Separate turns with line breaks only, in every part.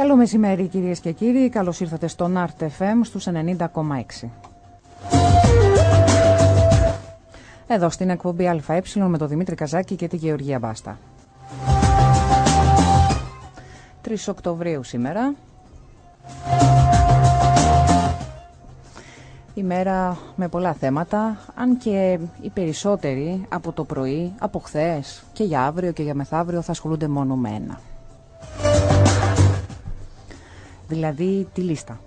Καλό μεσημέρι κυρίες και κύριοι, καλώς ήρθατε στον Art FM στους 90,6. Εδώ στην εκπομπή ΑΕ με τον Δημήτρη Καζάκη και τη Γεωργία Μπάστα. 3 Οκτωβρίου σήμερα. Ημέρα με πολλά θέματα, αν και οι περισσότεροι από το πρωί, από χθες και για αύριο και για μεθαύριο θα ασχολούνται μόνο με ένα. Δηλαδή τη λίστα.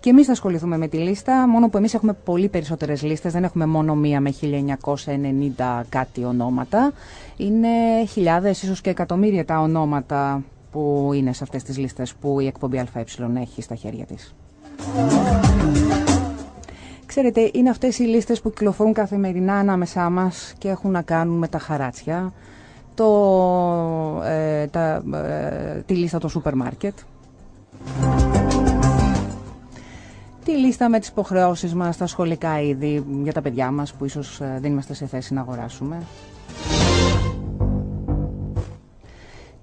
Και εμείς θα ασχοληθούμε με τη λίστα, μόνο που εμείς έχουμε πολύ περισσότερες λίστες, δεν έχουμε μόνο μία με 1990 κάτι ονόματα. Είναι χιλιάδες, ίσως και εκατομμύρια τα ονόματα που είναι σε αυτές τις λίστες που η εκπομπή ΑΕ έχει στα χέρια της. Ξέρετε, είναι αυτές οι λίστες που κυκλοφορούν καθημερινά ανάμεσά μας και έχουν να κάνουν με τα χαράτσια, το, ε, τα, ε, τη λίστα των σούπερ μάρκετ, τη λίστα με τις υποχρεώσεις μας στα σχολικά είδη για τα παιδιά μας που ίσως ε, δεν είμαστε σε θέση να αγοράσουμε,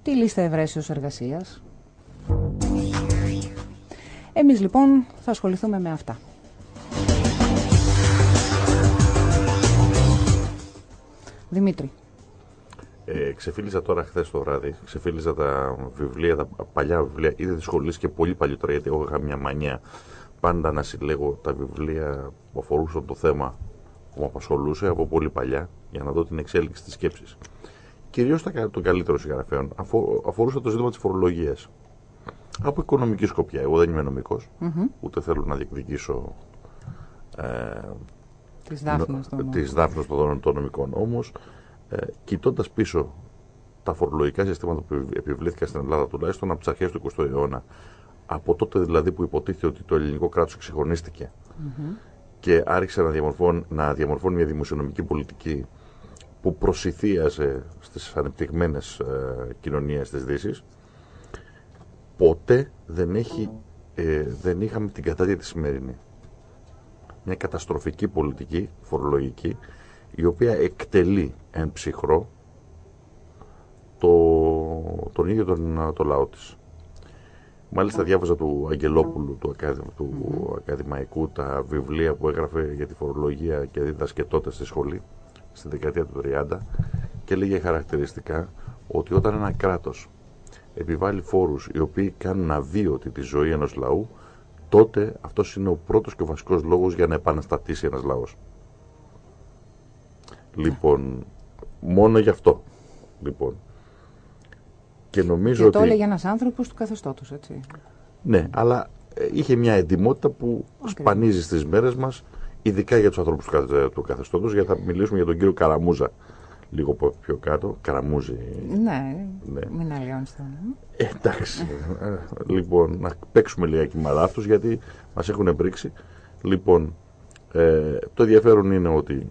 τη λίστα ευρέσεως εργασίας, εμείς λοιπόν θα ασχοληθούμε με αυτά. Δημήτρη.
Ε, ξεφίλιζα τώρα χθες το βράδυ, ξεφίλιζα τα βιβλία, τα παλιά βιβλία, ήδη τη σχολή και πολύ παλιότερα, γιατί εγώ είχα μια μανία πάντα να συλλέγω τα βιβλία που αφορούσαν το θέμα που με απασχολούσε από πολύ παλιά, για να δω την εξέλιξη της σκέψης. Κυρίως των καλύτερων συγγραφέων αφορούσε το ζήτημα της φορολογίας από οικονομική σκοπιά. Εγώ δεν είμαι νομικός, ούτε θέλω να διεκδικήσω
ε,
τις δάφνες των, των νομικών. Όμως, ε, κοιτώντας πίσω τα φορολογικά συστήματα που επιβλήθηκαν στην Ελλάδα τουλάχιστον από τις αρχές του 20ου αιώνα, από τότε δηλαδή που υποτίθεται ότι το ελληνικό κράτος εξυγχρονίστηκε και άρχισε να διαμορφώνει, να διαμορφώνει μια δημοσιονομική πολιτική που προσυθίαζε στις ανεπτυγμένες ε, κοινωνίες της Δύσης, ποτέ δεν, έχει, ε, δεν είχαμε την κατάδια της σημερινή. Μια καταστροφική πολιτική, φορολογική, η οποία εκτελεί εν ψυχρό το, τον ίδιο τον, το λαό της. Μάλιστα διάβαζα του Αγγελόπουλου, του, του ακαδημαϊκού, τα βιβλία που έγραφε για τη φορολογία και δίδασκε τότε στη σχολή, στη δεκαετία του 30, και έλεγε χαρακτηριστικά ότι όταν ένα κράτος επιβάλλει φόρους οι οποίοι κάνουν αβίωτη τη ζωή ενός λαού, τότε αυτός είναι ο πρώτος και ο βασικός λόγος για να επαναστατήσει ένας λαός. Λοιπόν, μόνο γι' αυτό. Λοιπόν.
Και νομίζω και το έλεγε ένας άνθρωπος του καθεστώτος, έτσι.
Ναι, αλλά ε, είχε μια εντυμότητα που σπανίζει στις μέρες μας, ειδικά για τους ανθρώπους του καθεστώτος, γιατί θα μιλήσουμε για τον κύριο Καραμούζα λίγο πιο κάτω, καραμούζι.
Ναι, ναι. μην αλλιώνεις το
ε, εντάξει. λοιπόν, να παίξουμε λιγάκι με γιατί μας έχουν εμπρίξει. Λοιπόν, ε, το ενδιαφέρον είναι ότι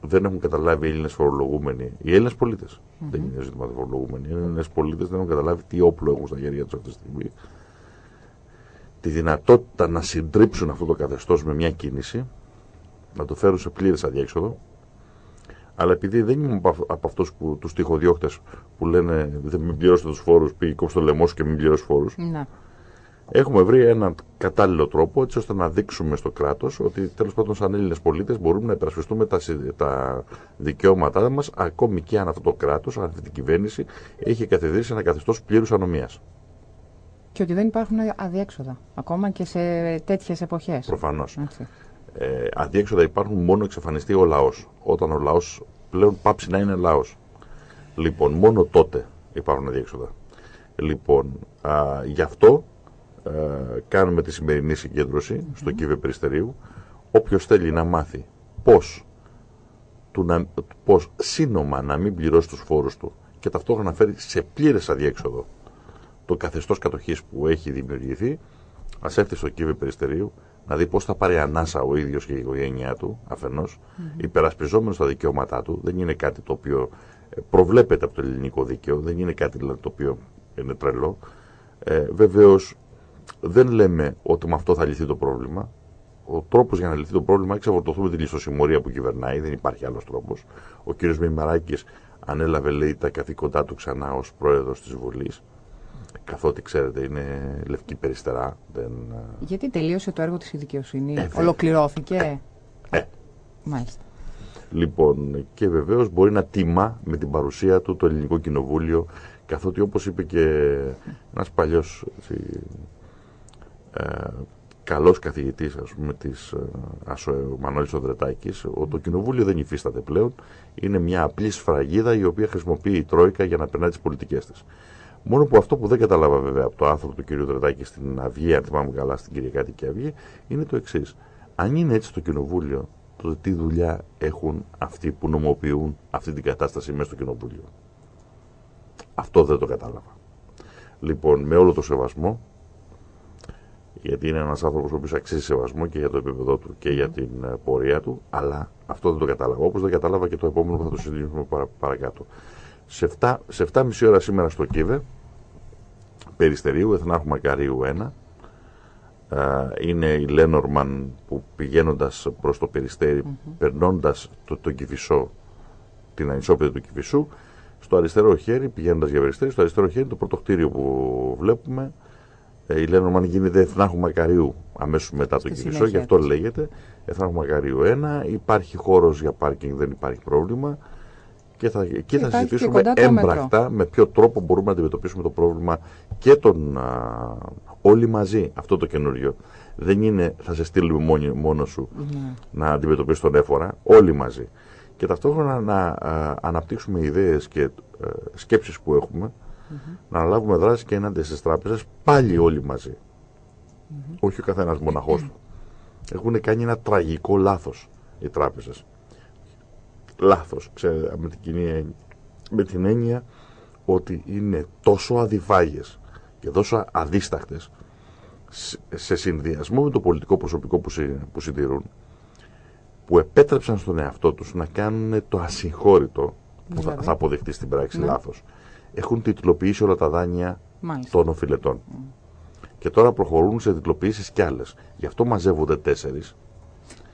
δεν έχουν καταλάβει οι Έλληνες φορολογούμενοι, οι Έλληνες πολίτες, mm-hmm. δεν είναι ζήτημα φορολογούμενοι, οι Έλληνες πολίτες δεν έχουν καταλάβει τι όπλο έχουν στα χέρια τους αυτή τη στιγμή. Τη δυνατότητα να συντρίψουν αυτό το καθεστώς με μια κίνηση, να το φέρουν σε πλήρες αδιέξοδο, αλλά επειδή δεν είμαι από αυτούς τους τυχοδιώκτες που λένε δεν μην πληρώσετε τους φόρους, πήγε κόψτε το λαιμό και μην πληρώσεις φόρους.
Ναι.
Έχουμε βρει έναν κατάλληλο τρόπο έτσι ώστε να δείξουμε στο κράτος ότι τέλος πάντων, σαν Έλληνες πολίτες, μπορούμε να υπερασπιστούμε τα, τα δικαιώματά μας, ακόμη και αν αυτό το κράτος, αν αυτή την κυβέρνηση έχει καθιδρύσει ένα καθεστώς πλήρους ανομίας.
Και ότι δεν υπάρχουν αδιέξοδα, ακόμα και σε τέτοιες εποχές.
Προφανώς ε, αντίέξοδα υπάρχουν μόνο εξαφανιστεί ο λαός. Όταν ο λαός πλέον πάψει να είναι λαός. Λοιπόν, μόνο τότε υπάρχουν αντίέξοδα. Λοιπόν, α, γι' αυτό α, κάνουμε τη σημερινή συγκέντρωση mm -hmm. στο κύβε Περιστερίου. Όποιος θέλει να μάθει πώς, του να, πώς σύνομα να μην πληρώσει τους φόρους του και ταυτόχρονα να φέρει σε πλήρες αδιέξοδο το καθεστώς κατοχής που έχει δημιουργηθεί, ας έρθει στο κύβε Περιστερίου να δει πώς θα πάρει ανάσα ο ίδιος και η οικογένειά του αφενός, mm-hmm. υπερασπιζόμενος στα δικαιώματά του. Δεν είναι κάτι το οποίο ε, προβλέπεται από το ελληνικό δίκαιο, δεν είναι κάτι δηλαδή, το οποίο είναι τρελό. Ε, Βεβαίως, δεν λέμε ότι με αυτό θα λυθεί το πρόβλημα. Ο τρόπος για να λυθεί το πρόβλημα είναι ξεφορτωθούμε τη λησοσημωρία που κυβερνάει, δεν υπάρχει άλλος τρόπος. Ο κ. Μημαράκης ανέλαβε λέει τα καθήκοντά του ξανά ως πρόεδρος της Βουλής καθότι ξέρετε είναι λευκή περιστερά. Δεν...
Γιατί τελείωσε το έργο της η δικαιοσύνη, ε, ολοκληρώθηκε;
Ε, ε.
Μάλιστα.
Λοιπόν, και βεβαίως μπορεί να τιμά με την παρουσία του το Ελληνικό Κοινοβούλιο, καθότι όπως είπε και ένας παλιός έτσι, ε, καλός καθηγητής, ας πούμε, της ε, ο Μανώλης Οδρετάκης, το Κοινοβούλιο δεν υφίσταται πλέον, είναι μια απλή σφραγίδα η οποία χρησιμοποιεί η Τρόικα για να περνάει τις πολιτικές της. Μόνο που αυτό που δεν κατάλαβα βέβαια από το άνθρωπο του κ. Δρετάκη στην Αυγή, αν θυμάμαι καλά, στην Κυριακάτικη Αυγή, είναι το εξής. Αν είναι έτσι το Κοινοβούλιο, τότε τι δουλειά έχουν αυτοί που νομοποιούν αυτή την κατάσταση μέσα στο Κοινοβούλιο; Αυτό δεν το κατάλαβα. Λοιπόν, με όλο το σεβασμό, γιατί είναι ένας άνθρωπος ο οποίος αξίζει σεβασμό και για το επίπεδό του και για την ε, πορεία του, αλλά αυτό δεν το κατάλαβα. Όπως δεν κατάλαβα και το επόμενο που θα το συζητήσουμε παρακάτω. Σε 7, σε 7,5 ώρα σήμερα στο Κίβε, Περιστερίου, Εθνάρχου Μακαρίου 1. Είναι η Λένορμαν που πηγαίνοντας προς το Περιστέρι, mm-hmm. περνώντας το, το Κηφισό, την ανισόπιτα του Κηφισού, στο αριστερό χέρι, πηγαίνοντας για Περιστέρι, στο αριστερό χέρι το πρώτο κτίριο που βλέπουμε, ε, η Λένορμαν γίνεται Εθνάρχου Μακαρίου αμέσως μετά το Κηφισό, γι' αυτό λέγεται Εθνάρχου Μακαρίου 1. Υπάρχει χώρος για πάρκινγκ, δεν υπάρχει πρόβλημα και θα, εκεί θα συζητήσουμε έμπρακτα με ποιο τρόπο μπορούμε να αντιμετωπίσουμε το πρόβλημα και τον α, όλοι μαζί αυτό το καινούριο. Δεν είναι θα σε στείλουμε μόνο, μόνος σου ναι. να αντιμετωπίσεις τον έφορα, όλοι μαζί. Και ταυτόχρονα να αναπτύξουμε ιδέες και σκέψει σκέψεις που έχουμε, να αναλάβουμε δράση και έναντι στις τράπεζες πάλι όλοι μαζί. Όχι ο καθένας μοναχός του. Έχουν κάνει ένα τραγικό λάθος οι τράπεζες λάθος, ξέρετε, με την, κοινή, με την έννοια ότι είναι τόσο αδιφάγες και τόσο αδίστακτες σε συνδυασμό με το πολιτικό προσωπικό που, που συντηρούν που επέτρεψαν στον εαυτό τους να κάνουν το ασυγχώρητο που θα, θα αποδειχτεί στην πράξη ναι. λάθος. Έχουν τιτλοποιήσει όλα τα δάνεια των οφειλετών. Και τώρα προχωρούν σε τιτλοποιήσεις κι άλλες. Γι' αυτό μαζεύονται τέσσερις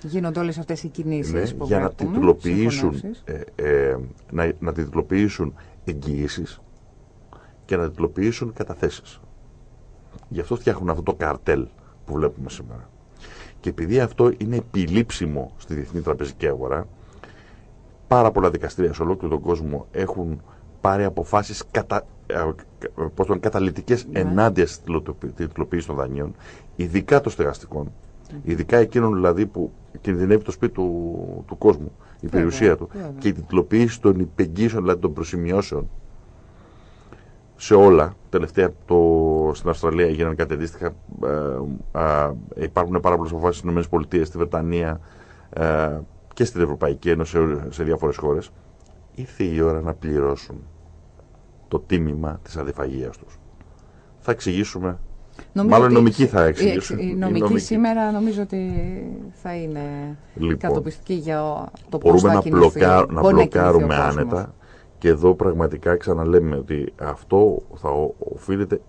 Γίνονται όλες αυτές οι κινήσεις ναι,
που για να τιτλοποιήσουν, ε, ε, να, να τιτλοποιήσουν εγγυήσεις και να τιτλοποιήσουν καταθέσεις. Γι' αυτό φτιάχνουν αυτό το καρτέλ που βλέπουμε σήμερα. Και επειδή αυτό είναι επιλήψιμο στη διεθνή τραπεζική αγορά, πάρα πολλά δικαστήρια σε ολόκληρο τον κόσμο έχουν πάρει αποφάσεις κατα, ε, πώς καταλητικές ναι. ενάντια στη τιτλοποίηση των δανείων, ειδικά των στεγαστικών, ειδικά εκείνων δηλαδή που κινδυνεύει το σπίτι του, του κόσμου, η περιουσία του. Και η τυπλοποίηση των υπεγγύσεων, δηλαδή των προσημειώσεων σε όλα. Τελευταία το, στην Αυστραλία έγιναν κάτι αντίστοιχα. Ε, υπάρχουν πάρα πολλές αποφάσεις στις ΗΠΑ, στη Βρετανία ε, και στην Ευρωπαϊκή Ένωση, σε, σε διάφορες χώρες. Ήρθε η ώρα να πληρώσουν το τίμημα της αδιφαγίας τους. Θα εξηγήσουμε Νομίζω Μάλλον νομική θα εξηγήσουν.
Η, νομική, σήμερα νομίζω ότι θα είναι λοιπόν, κατοπιστική για το
πώς θα να, μπλοκά, να μπλοκάρουμε άνετα και εδώ πραγματικά ξαναλέμε ότι αυτό θα οφείλεται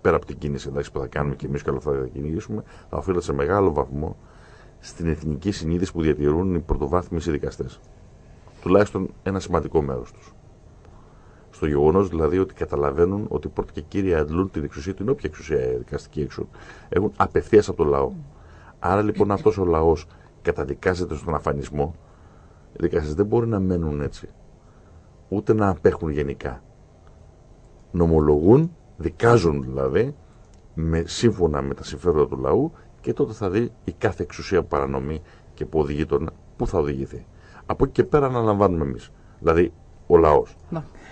πέρα από την κίνηση εντάξει, που θα κάνουμε και εμείς και όλα θα κυνηγήσουμε θα οφείλεται σε μεγάλο βαθμό στην εθνική συνείδηση που διατηρούν οι πρωτοβάθμιοι δικαστές. Τουλάχιστον ένα σημαντικό μέρος τους στο γεγονός δηλαδή ότι καταλαβαίνουν ότι πρώτα και κύρια αντλούν την εξουσία, την όποια εξουσία δικαστική έξω, έχουν απευθείας από το λαό. Άρα λοιπόν αυτός ο λαός καταδικάζεται στον αφανισμό. Οι δικαστές δεν μπορεί να μένουν έτσι. Ούτε να απέχουν γενικά. Νομολογούν, δικάζουν δηλαδή, με, σύμφωνα με τα συμφέροντα του λαού και τότε θα δει η κάθε εξουσία που παρανομεί και που οδηγεί τον, πού θα οδηγηθεί. Από εκεί και πέρα αναλαμβάνουμε εμείς. Δηλαδή ο λαός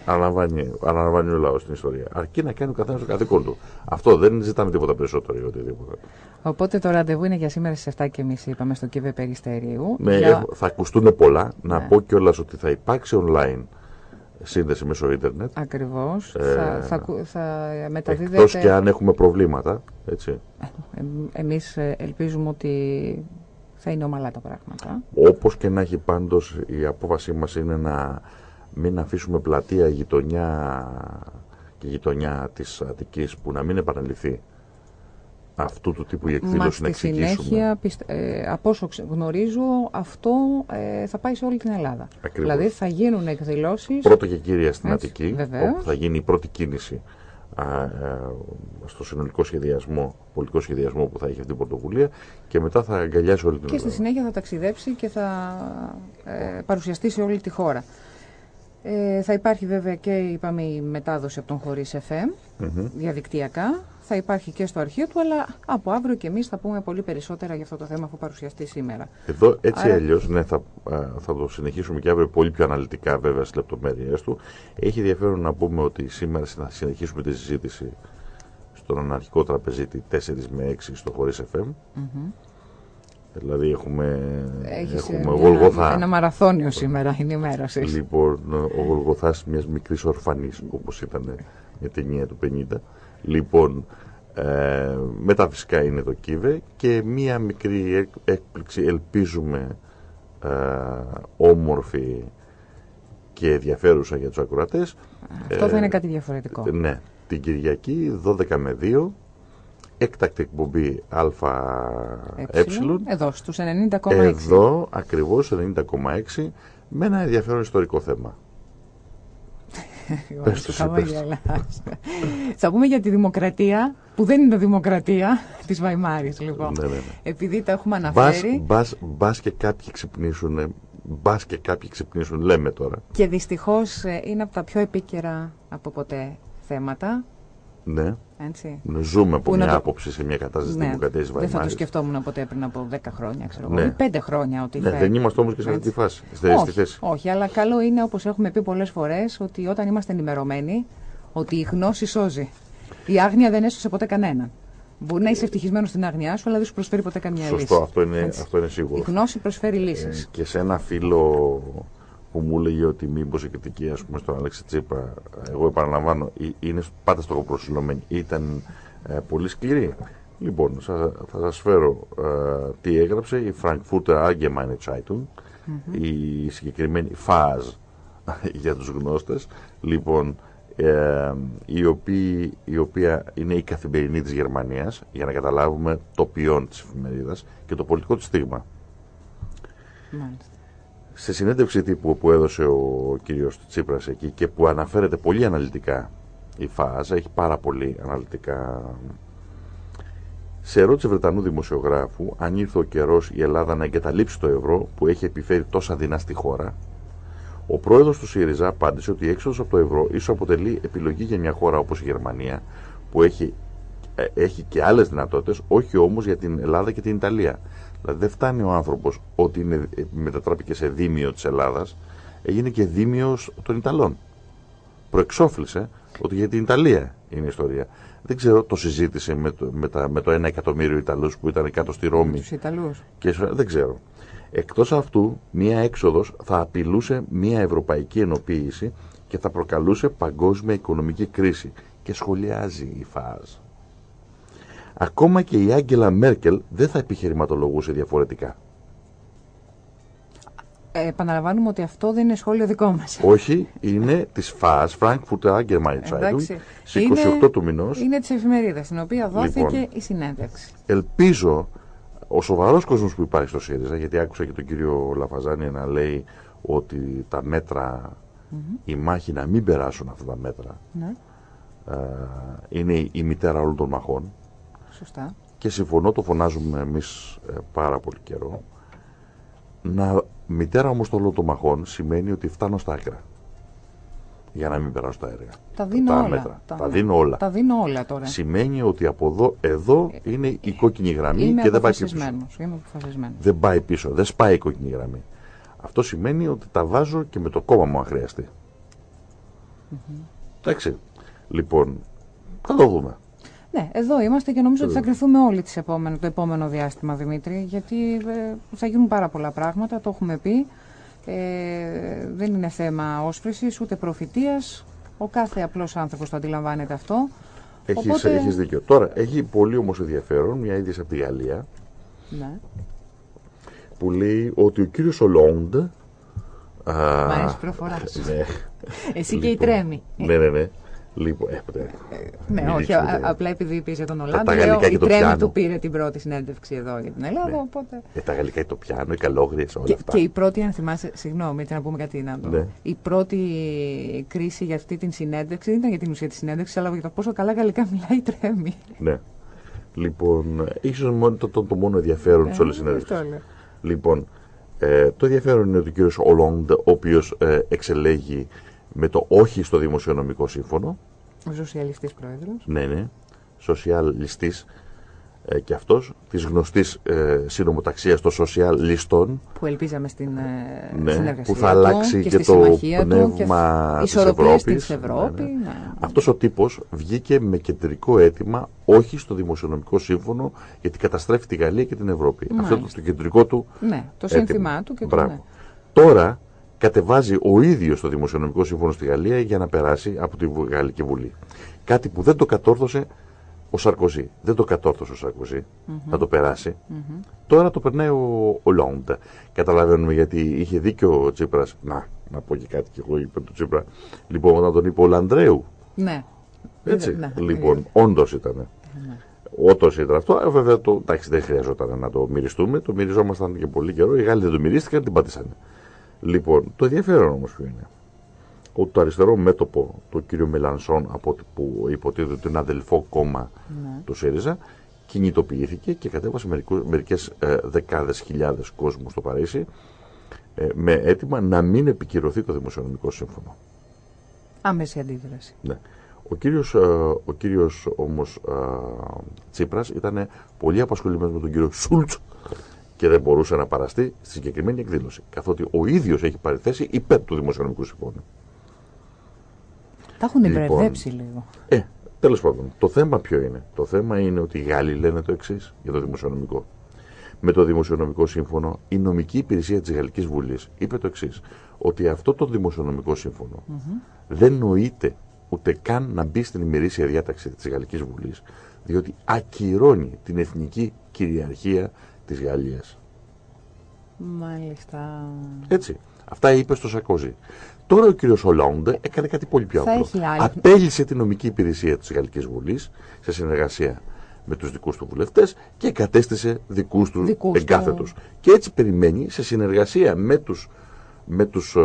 αναλαμβάνει, αναλαμβάνει ο λαός στην ιστορία. Αρκεί να κάνει ο καθένας το καθήκον του. Αυτό δεν ζητάμε τίποτα περισσότερο ή οτιδήποτε.
Οπότε το ραντεβού είναι για σήμερα στις 7.30 είπαμε στο ΚΙΒΕ Περιστερίου.
Ναι, για... θα ακουστούν πολλά. Να ναι. πω κιόλας ότι θα υπάρξει online σύνδεση μέσω ίντερνετ.
Ακριβώς. Ε, θα, θα, θα μεταδίδεται.
Εκτός και αν έχουμε προβλήματα. Έτσι.
Ε, Εμείς ε, ελπίζουμε ότι θα είναι ομαλά τα πράγματα.
Όπως και να έχει πάντως, η απόφασή μας είναι να μην αφήσουμε πλατεία γειτονιά και γειτονιά της Αττικής που να μην επαναληφθεί αυτού του τύπου η
Μα
εκδήλωση να
στη
εξηγήσουμε.
συνέχεια, πιστε- ε, από όσο ξε- γνωρίζω, αυτό ε, θα πάει σε όλη την Ελλάδα.
Ακριβώς.
Δηλαδή θα γίνουν εκδηλώσεις
Πρώτο και κύρια στην
Έτσι,
Αττική,
βεβαίως.
όπου θα γίνει η πρώτη κίνηση α, α, στο συνολικό σχεδιασμό, πολιτικό σχεδιασμό που θα έχει αυτή η πρωτοβουλία και μετά θα αγκαλιάσει όλη την
και στη
Ελλάδα.
συνέχεια θα ταξιδέψει και θα ε, παρουσιαστεί σε όλη τη χώρα. Ε, θα υπάρχει βέβαια και είπαμε, η μετάδοση από τον Χωρίς FM,
Μμμ.
διαδικτυακά. Θα υπάρχει και στο αρχείο του, αλλά από αύριο και εμείς θα πούμε πολύ περισσότερα για αυτό το θέμα που παρουσιαστεί σήμερα.
Εδώ έτσι
Άρα-
αλλιώς, ναι, θα, α, θα το συνεχίσουμε και αύριο πολύ πιο αναλυτικά βέβαια στις λεπτομέρειε του. Έχει ενδιαφέρον να πούμε ότι σήμερα θα συνεχίσουμε τη συζήτηση στον αναρχικό τραπεζίτη 4 με 6 στο Χωρίς FM. Δηλαδή έχουμε,
Έχεις
έχουμε
ε, μια-
Γολγοθά.
ένα μαραθώνιο σήμερα ενημέρωσης.
Λοιπόν, ο Γολγοθάς μιας μικρής ορφανής, όπως ήταν μια ταινία του 50. Λοιπόν, ε, μετά φυσικά είναι το Κίβε και μια μικρή έκ- έκπληξη, ελπίζουμε, ε, όμορφη και ενδιαφέρουσα για τους ακροατές.
Αυτό θα
Ε,
είναι κάτι διαφορετικό.
Ναι, την Κυριακή 12 με 2, έκτακτη εκπομπή ΑΕ,
Εδώ στους 90,6.
εδώ ακριβώς 90,6 με ένα ενδιαφέρον ιστορικό θέμα.
Εγώ
Πες
σου
το εσύ,
χαμογελάς. Θα πούμε για τη δημοκρατία, που δεν είναι δημοκρατία της Βαϊμάρης λοιπόν.
Ναι, ναι, ναι.
Επειδή τα έχουμε
Μπας,
αναφέρει
μπας, μπας και κάποιοι ξυπνήσουν, μπας και κάποιοι ξυπνήσουν, λέμε τώρα.
και δυστυχώς ε, είναι από τα πιο επίκαιρα από ποτέ θέματα.
Ναι,
Έτσι.
ζούμε από
Πού να
μια
το-
άποψη σε μια κατάσταση
Ναι,
δημοκρατίας της
δεν θα το
Βαϊμάρης.
σκεφτόμουν ποτέ πριν από 10 χρόνια, ξέρω εγώ.
Ναι.
Ή 5 χρόνια ότι
Ναι,
θα
δεν είμαστε όμως και σε αυτή τη
Έτσι.
φάση, στη, στη
όχι,
θέση.
όχι, αλλά καλό είναι όπως έχουμε πει πολλές φορές ότι όταν είμαστε ενημερωμένοι ότι η γνώση σώζει. Η άγνοια δεν έσωσε ποτέ κανέναν. Μπορεί να είσαι ευτυχισμένος στην άγνοιά σου, αλλά δεν σου προσφέρει ποτέ καμιά λύση.
Σωστό, αυτό είναι,
Έτσι.
αυτό είναι
Η
σίγουρο.
γνώση προσφέρει λύσεις.
Ε, και σε ένα φίλο που μου έλεγε ότι μήπως η κριτική ας πούμε στον Αλέξη Τσίπρα, εγώ επαναλαμβάνω, ε, είναι πάντα στο προσιλωμένη, ήταν ε, πολύ σκληρή. Λοιπόν, σα- θα σας φέρω ε, τι έγραψε η Frankfurter Allgemeine Zeitung, η συγκεκριμένη FAZ για τους γνώστες, λοιπόν, ε, η, οποία, η οποία είναι η καθημερινή της Γερμανίας, για να καταλάβουμε το ποιόν της εφημερίδας και το πολιτικό της στίγμα.
Μάλιστα.
Σε συνέντευξη τύπου που έδωσε ο κύριος Τσίπρας εκεί και που αναφέρεται πολύ αναλυτικά η ΦΑΖ, έχει πάρα πολύ αναλυτικά. Σε ερώτηση Βρετανού δημοσιογράφου αν ήρθε ο καιρός η Ελλάδα να εγκαταλείψει το ευρώ που έχει επιφέρει τόσα δεινά στη χώρα ο πρόεδρος του ΣΥΡΙΖΑ απάντησε ότι η έξοδος από το ευρώ ίσως αποτελεί επιλογή για μια χώρα όπως η Γερμανία που έχει, ε, έχει και άλλες δυνατότητες όχι όμως για την Ελλάδα και την Ιταλία δηλαδή δεν φτάνει ο άνθρωπος ότι είναι, ε, μετατράπηκε σε δίμιο της Ελλάδας έγινε και δίμιος των Ιταλών προεξόφλησε ότι για την Ιταλία είναι η ιστορία. Δεν ξέρω, το συζήτησε με το, με τα, με το ένα εκατομμύριο Ιταλούς που ήταν κάτω στη Ρώμη.
Τους Ιταλούς.
Και, σε- δεν ξέρω. Εκτός αυτού, μία έξοδος θα απειλούσε μία ευρωπαϊκή ενοποίηση και θα προκαλούσε παγκόσμια οικονομική κρίση. Και σχολιάζει η ΦΑΖ. Ακόμα και η Άγγελα Μέρκελ δεν θα επιχειρηματολογούσε διαφορετικά.
Ε, επαναλαμβάνουμε ότι αυτό δεν είναι σχόλιο δικό μας.
Όχι, είναι της ΦΑΖ, Frankfurter Allgemeine Zeitung,
Εντάξει.
στις 28 του μηνός.
Είναι της εφημερίδας, στην οποία δόθηκε
Λοιπόν.
η συνέντευξη.
ελπίζω ο σοβαρός κόσμος που υπάρχει στο ΣΥΡΙΖΑ, γιατί άκουσα και τον κύριο Λαφαζάνη να λέει ότι τα μέτρα, η μάχη να μην περάσουν αυτά τα μέτρα,
Ναι,
ε, είναι η μητέρα όλων των μαχών.
Σωστά.
Και συμφωνώ, το φωνάζουμε εμείς ε, πάρα πολύ καιρό. Να, μητέρα όμως των όλων των μαχών σημαίνει ότι φτάνω στα άκρα. Για να μην περάσω τα έργα.
Τα δίνω όλα.
μέτρα. Τα,
ναι.
δίνω όλα.
Τα δίνω όλα τώρα.
Σημαίνει ότι από εδώ, εδώ είναι η κόκκινη γραμμή
Είμαι
και δεν πάει πίσω.
αποφασισμένος. Είμαι αποφασισμένος.
δεν πάει πίσω, δεν σπάει η κόκκινη γραμμή. Αυτό σημαίνει ότι τα βάζω και με το κόμμα μου αν χρειαστεί. Εντάξει. Λοιπόν, θα το δούμε.
Ναι, εδώ είμαστε και νομίζω ότι θα
Εδώ.
κρυθούμε όλοι τις επόμενο, το επόμενο διάστημα, Δημήτρη, γιατί ε, θα γίνουν πάρα πολλά πράγματα, το έχουμε πει. Ε, δεν είναι θέμα όσφρησης, ούτε προφητείας. Ο κάθε απλός άνθρωπος το αντιλαμβάνεται αυτό.
Έχεις,
Οπότε-
έχεις δίκιο. Τώρα, έχει πολύ όμως ενδιαφέρον μια είδηση από τη Γαλλία
Ναι.
που λέει ότι ο κύριος Ολόντ
Μ' αρέσει η προφορά σου.
ναι,
Εσύ και η
Λοιπόν,
τρέμη.
ναι, ναι, ναι. Λοιπόν, ε, ε,
ναι,
μην
όχι.
ρίξουμε
α-
τα-
απλά επειδή είπε για τον
τα
Ολλάνδο,
γαλλικά
λέω,
και
η
το
Τρέμι
πιάνο.
του πήρε την πρώτη συνέντευξη εδώ για την Ελλάδα,
Ναι.
οπότε...
Ε, τα γαλλικά ή το πιάνο, οι καλόγριες, όλα
Και,
αυτά.
και η πρώτη, αν θυμάσαι, συγγνώμη, έτσι να πούμε κάτι να το.
Ναι.
Η πρώτη κρίση για αυτή την συνέντευξη δεν ήταν για την ουσία της συνέντευξης, αλλά για το πόσο καλά γαλλικά μιλάει η Τρέμι.
Ναι. Λοιπόν, ίσως μόνο το, το, το μόνο ενδιαφέρον της όλης
Ε,
συνέντευξης.
αυτό λέω.
Λοιπόν, ε, το ενδιαφέρον είναι ότι ο κύριος Ολόντ, ο οποίος ε, εξελέγει με το όχι στο δημοσιονομικό σύμφωνο,
Ο σοσιαλιστής πρόεδρος.
ναι, ναι, σοσιαλιστής ε, και αυτός, της γνωστής ε, συνομοταξίας των σοσιαλιστών,
Που ελπίζαμε στην ε,
ναι,
συνεργασία
που θα
του
αλλάξει
και,
και,
στη
το
συμμαχία του
πνεύμα
και
της
ισορροπίες
Ευρώπης.
της Ευρώπης.
Ναι, ναι.
ναι.
Αυτός ο τύπος βγήκε με κεντρικό αίτημα όχι στο δημοσιονομικό σύμφωνο γιατί καταστρέφει τη Γαλλία και την Ευρώπη. Αυτό το,
Μάλιστα.
το κεντρικό του
Ναι, το
έτοιμο.
σύνθημά του και το.
Μπράβο.
Ναι.
Τώρα κατεβάζει ο ίδιος το Δημοσιονομικό Σύμφωνο στη Γαλλία για να περάσει από τη Βου- Γαλλική Βουλή. Κάτι που δεν το κατόρθωσε ο Σαρκοζή. Δεν το κατόρθωσε ο σαρκοζη να το περάσει. Τώρα το περνάει ο, ο Λόντ. Καταλαβαίνουμε γιατί είχε δίκιο ο Τσίπρας. Να, να πω και κάτι και εγώ είπε του Τσίπρα. Λοιπόν, όταν τον είπε ο Λανδρέου.
ναι.
Έτσι.
Ναι,
λοιπόν, όντως ήταν. Όντως ήταν αυτό. Ε, βέβαια, το, εντάξει, δεν χρειαζόταν να το μυριστούμε. Το μυριζόμασταν και πολύ καιρό. Οι Γάλλοι δεν το μυρίστηκαν, την πατήσανε. Λοιπόν, το ενδιαφέρον όμως ποιο είναι; Ότι το αριστερό μέτωπο του κ. Μελανσόν, από ό,τι που υποτίθεται ότι είναι αδελφό κόμμα
Ναι.
του ΣΥΡΙΖΑ, κινητοποιήθηκε και κατέβασε μερικές ε, δεκάδες χιλιάδες κόσμους στο Παρίσι ε, με αίτημα να μην επικυρωθεί το δημοσιονομικό σύμφωνο.
Άμεση αντίδραση.
Ναι. Ο κύριος, ε, ο κύριος όμως ε, Τσίπρας ήταν πολύ απασχολημένος με τον κύριο Σούλτς και δεν μπορούσε να παραστεί στη συγκεκριμένη εκδήλωση. Καθότι ο ίδιος έχει πάρει θέση υπέρ του Δημοσιονομικού Συμφώνου.
Τα έχουν
Λοιπόν.
μπερδέψει λίγο.
Ε, τέλος πάντων, το θέμα ποιο είναι; Το θέμα είναι ότι οι Γάλλοι λένε το εξής για το Δημοσιονομικό. Με το Δημοσιονομικό Σύμφωνο, η νομική υπηρεσία της Γαλλικής Βουλής είπε το εξής ότι αυτό το Δημοσιονομικό Σύμφωνο δεν νοείται ούτε καν να μπει στην ημερήσια διάταξη της Γαλλικής Βουλής, διότι ακυρώνει την εθνική κυριαρχία της Γαλλίας.
Μάλιστα.
Έτσι. Αυτά είπε στο Σακόζη. Τώρα ο κύριος Ολόντε έκανε κάτι πολύ πιο
Θα
απλό.
έχει άλλη-
Απέλυσε την νομική υπηρεσία της Γαλλικής Βουλής σε συνεργασία με τους δικούς του βουλευτές και κατέστησε δικούς του
Δικούς του.
εγκάθετους. Και έτσι περιμένει σε συνεργασία με τους με, τους, ε,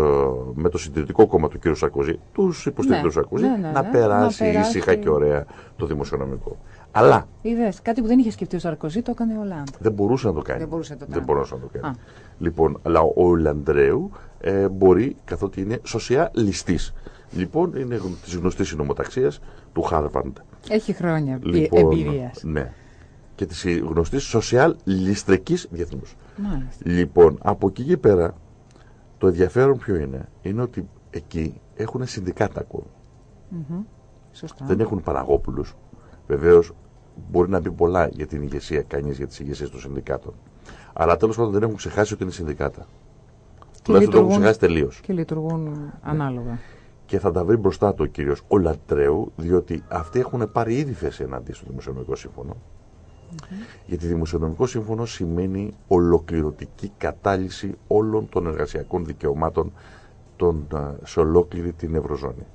με το συντηρητικό κόμμα του κ. Σακοζή, τους υποστηρικτές
Ναι,
του Σακοζή,
ναι, ναι,
να,
ναι.
περάσει
Να περάσει.
ήσυχα και ωραία το δημοσιονομικό. Αλλά
Είδες, κάτι που δεν είχε σκεφτεί ο Σαρκοζή το έκανε ο Λάντ.
δεν μπορούσε να το κάνει.
Δεν μπορούσε να το
Δεν
κάνει.
μπορούσε να το κάνει.
Α.
Λοιπόν, αλλά ο Λαντρέου ε, μπορεί, καθότι είναι σοσιαλιστής. Λοιπόν, είναι γνω- της γνωστής συνομοταξίας του Χάρβαντ.
Έχει χρόνια
Λοιπόν,
εμπειρίας.
ναι. Και της γνωστής σοσιαλιστρικής διεθνούς.
Μάλιστα.
Λοιπόν, από εκεί και πέρα, το ενδιαφέρον ποιο είναι, είναι ότι εκεί έχουν συνδικάτα ακόμα.
Σωστά.
Δεν έχουν παραγόπουλους. Βεβαίως μπορεί να πει πολλά για την ηγεσία, κανείς για τις ηγεσίες των συνδικάτων. Αλλά τέλος πάντων δεν έχουν ξεχάσει ότι είναι συνδικάτα. Τουλάχιστον το έχουν
λειτουργούν-
ξεχάσει τελείως.
Και λειτουργούν ανάλογα.
Και θα τα βρει μπροστά του ο κύριος Ολατρέου, διότι αυτοί έχουν πάρει ήδη θέση εναντί στο Δημοσιονομικό Σύμφωνο. Γιατί Δημοσιονομικό Σύμφωνο σημαίνει ολοκληρωτική κατάλυση όλων των εργασιακών δικαιωμάτων των, α, σε ολόκληρη την Ευρωζώνη.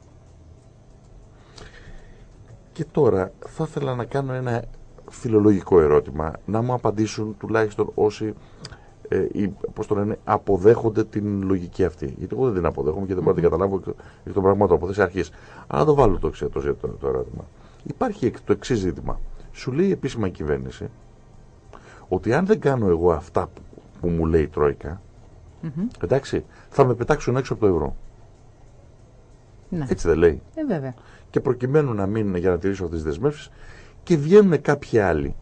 Και τώρα θα ήθελα να κάνω ένα φιλολογικό ερώτημα, να μου απαντήσουν τουλάχιστον όσοι ε, οι- πώς το λένε, αποδέχονται την λογική αυτή. Γιατί εγώ δεν την αποδέχομαι και δεν μπορώ να την καταλάβω εκ εκ των πραγμάτων από θέση αρχή. Αλλά να το βάλω το, εξή- το, το, το ερώτημα. Υπάρχει εκ- το εξής ζήτημα. Σου λέει η επίσημα κυβέρνηση ότι αν δεν κάνω εγώ αυτά που, που μου λέει η Τρόικα, εντάξει, θα με πετάξουν έξω από το ευρώ.
Ναι.
Έτσι δεν λέει.
Ε, βέβαια.
Και προκειμένου να μην για να τηρήσω αυτές τις δεσμεύσεις, και βγαίνουν κάποιοι άλλοι,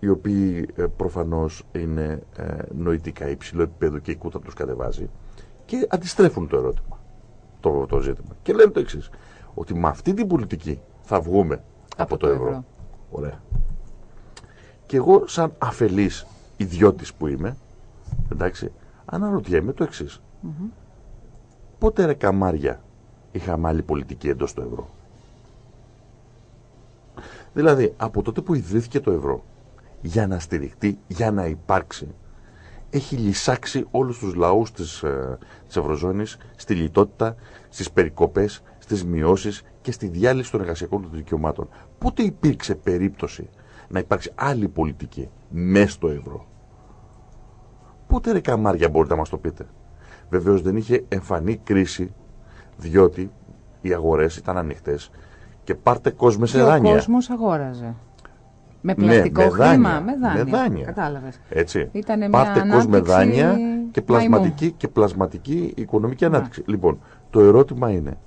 οι οποίοι ε, προφανώς είναι ε, νοητικά υψηλό επίπεδο και η κούτα τους κατεβάζει, και αντιστρέφουν το ερώτημα, το, το ζήτημα. Και λένε το εξής, ότι με αυτή την πολιτική θα βγούμε από, το, ευρώ. Ωραία. Και εγώ, σαν αφελής ιδιώτης που είμαι, εντάξει, αναρωτιέμαι το εξής. Πότε ρε καμάρια είχαμε άλλη πολιτική εντός του ευρώ. Δηλαδή, από τότε που ιδρύθηκε το ευρώ, για να στηριχτεί, για να υπάρξει, έχει λυσάξει όλους τους λαούς της, ε, της Ευρωζώνης στη λιτότητα, στις περικοπές, στις μειώσεις και και στη διάλυση των εργασιακών του δικαιωμάτων. Πότε υπήρξε περίπτωση να υπάρξει άλλη πολιτική μέσα στο ευρώ; Πότε ρε καμάρια μπορείτε να μας το πείτε; Βεβαίως δεν είχε εμφανή κρίση διότι οι αγορές ήταν ανοιχτές και πάρτε κόσμο σε δάνεια.
Ο κόσμος αγόραζε. Με ναι, πλαστικό ναι, χρήμα, με δάνεια.
Με δάνεια.
Κατάλαβες.
Έτσι.
Ήτανε
Πάρτε
μια
κόσμο με
ανάπτυξη
δάνεια και πλασματική, και πλασματική οικονομική ανάπτυξη. Λοιπόν, το ερώτημα είναι,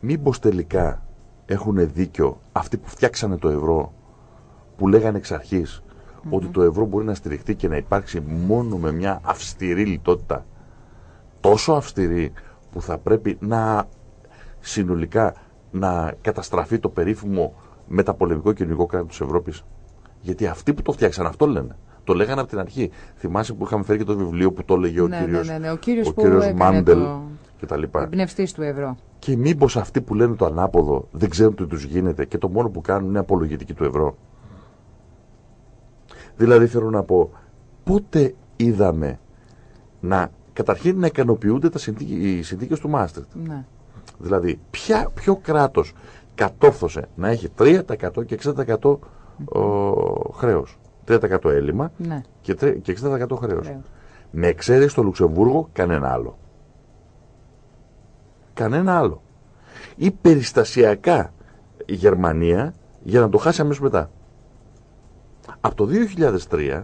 μήπως τελικά έχουν δίκιο αυτοί που φτιάξανε το ευρώ, που λέγανε εξ αρχής ότι το ευρώ μπορεί να στηριχτεί και να υπάρξει μόνο με μια αυστηρή λιτότητα, τόσο αυστηρή που θα πρέπει να συνολικά να καταστραφεί το περίφημο μεταπολεμικό κοινωνικό κράτος της Ευρώπης. Γιατί αυτοί που το φτιάξαν αυτό λένε. Το λέγανε από την αρχή. Θυμάσαι που είχαμε φέρει και το βιβλίο που το έλεγε ο
ναι,
κύριος,
ναι, ναι, ναι. Ο κύριος,
ο
που
κύριος
έκανε
Μάντελ
το...
κτλ.
Εμπνευστής του ευρώ.
Και μήπως αυτοί που λένε το ανάποδο δεν ξέρουν τι τους γίνεται και το μόνο που κάνουν είναι απολογητική του ευρώ. Δηλαδή θέλω να πω, πότε είδαμε να καταρχήν να ικανοποιούνται τα συνθήκε, οι συνθήκες του Μάστριτ.
Ναι.
Δηλαδή, ποια, ποιο κράτος κατόρθωσε να έχει 3% και 60% χρέος. 3% έλλειμμα
ναι.
και, τρε- και 60% χρέος.
Χρέος.
Με εξαίρεση το Λουξεμβούργο, κανένα άλλο. Κανένα άλλο. Ή περιστασιακά η Γερμανία για να το χάσει αμέσως μετά. Από το 2003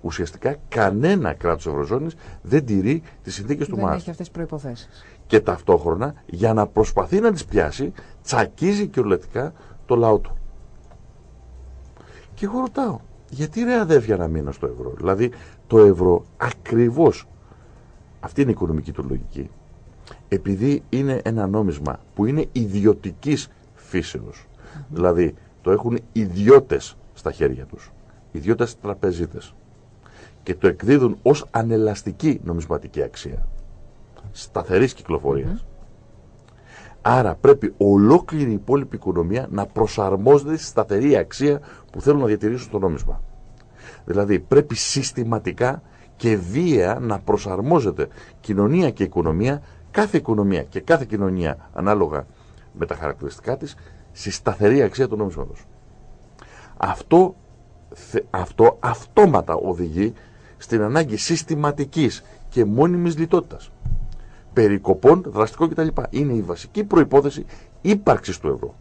ουσιαστικά κανένα κράτος Ευρωζώνης δεν τηρεί τις συνθήκες του
Δεν
Μάστριτ
έχει αυτές τις προϋποθέσεις.
και ταυτόχρονα για να προσπαθεί να τις πιάσει τσακίζει κυριολεκτικά το λαό του. Και εγώ ρωτάω, γιατί ρε αδέρφια να μείνω στο ευρώ; Δηλαδή το ευρώ ακριβώς, αυτή είναι η οικονομική του λογική, επειδή είναι ένα νόμισμα που είναι ιδιωτικής φύσεως. Δηλαδή το έχουν ιδιώτες στα χέρια τους, ιδιώτες τραπεζίτες και το εκδίδουν ως ανελαστική νομισματική αξία σταθερής κυκλοφορίας. Άρα πρέπει ολόκληρη η υπόλοιπη οικονομία να προσαρμόζεται στη σταθερή αξία που θέλουν να διατηρήσουν το νόμισμα. Δηλαδή πρέπει συστηματικά και βία να προσαρμόζεται κοινωνία και οικονομία, κάθε οικονομία και κάθε κοινωνία ανάλογα με τα χαρακτηριστικά της, στη σταθερή αξία του νόμισματος. Αυτό, θε- αυτό αυτόματα οδηγεί στην ανάγκη συστηματικής και μόνιμης λιτότητας περικοπών, δραστικό κτλ. Είναι η βασική προϋπόθεση ύπαρξης του ευρώ.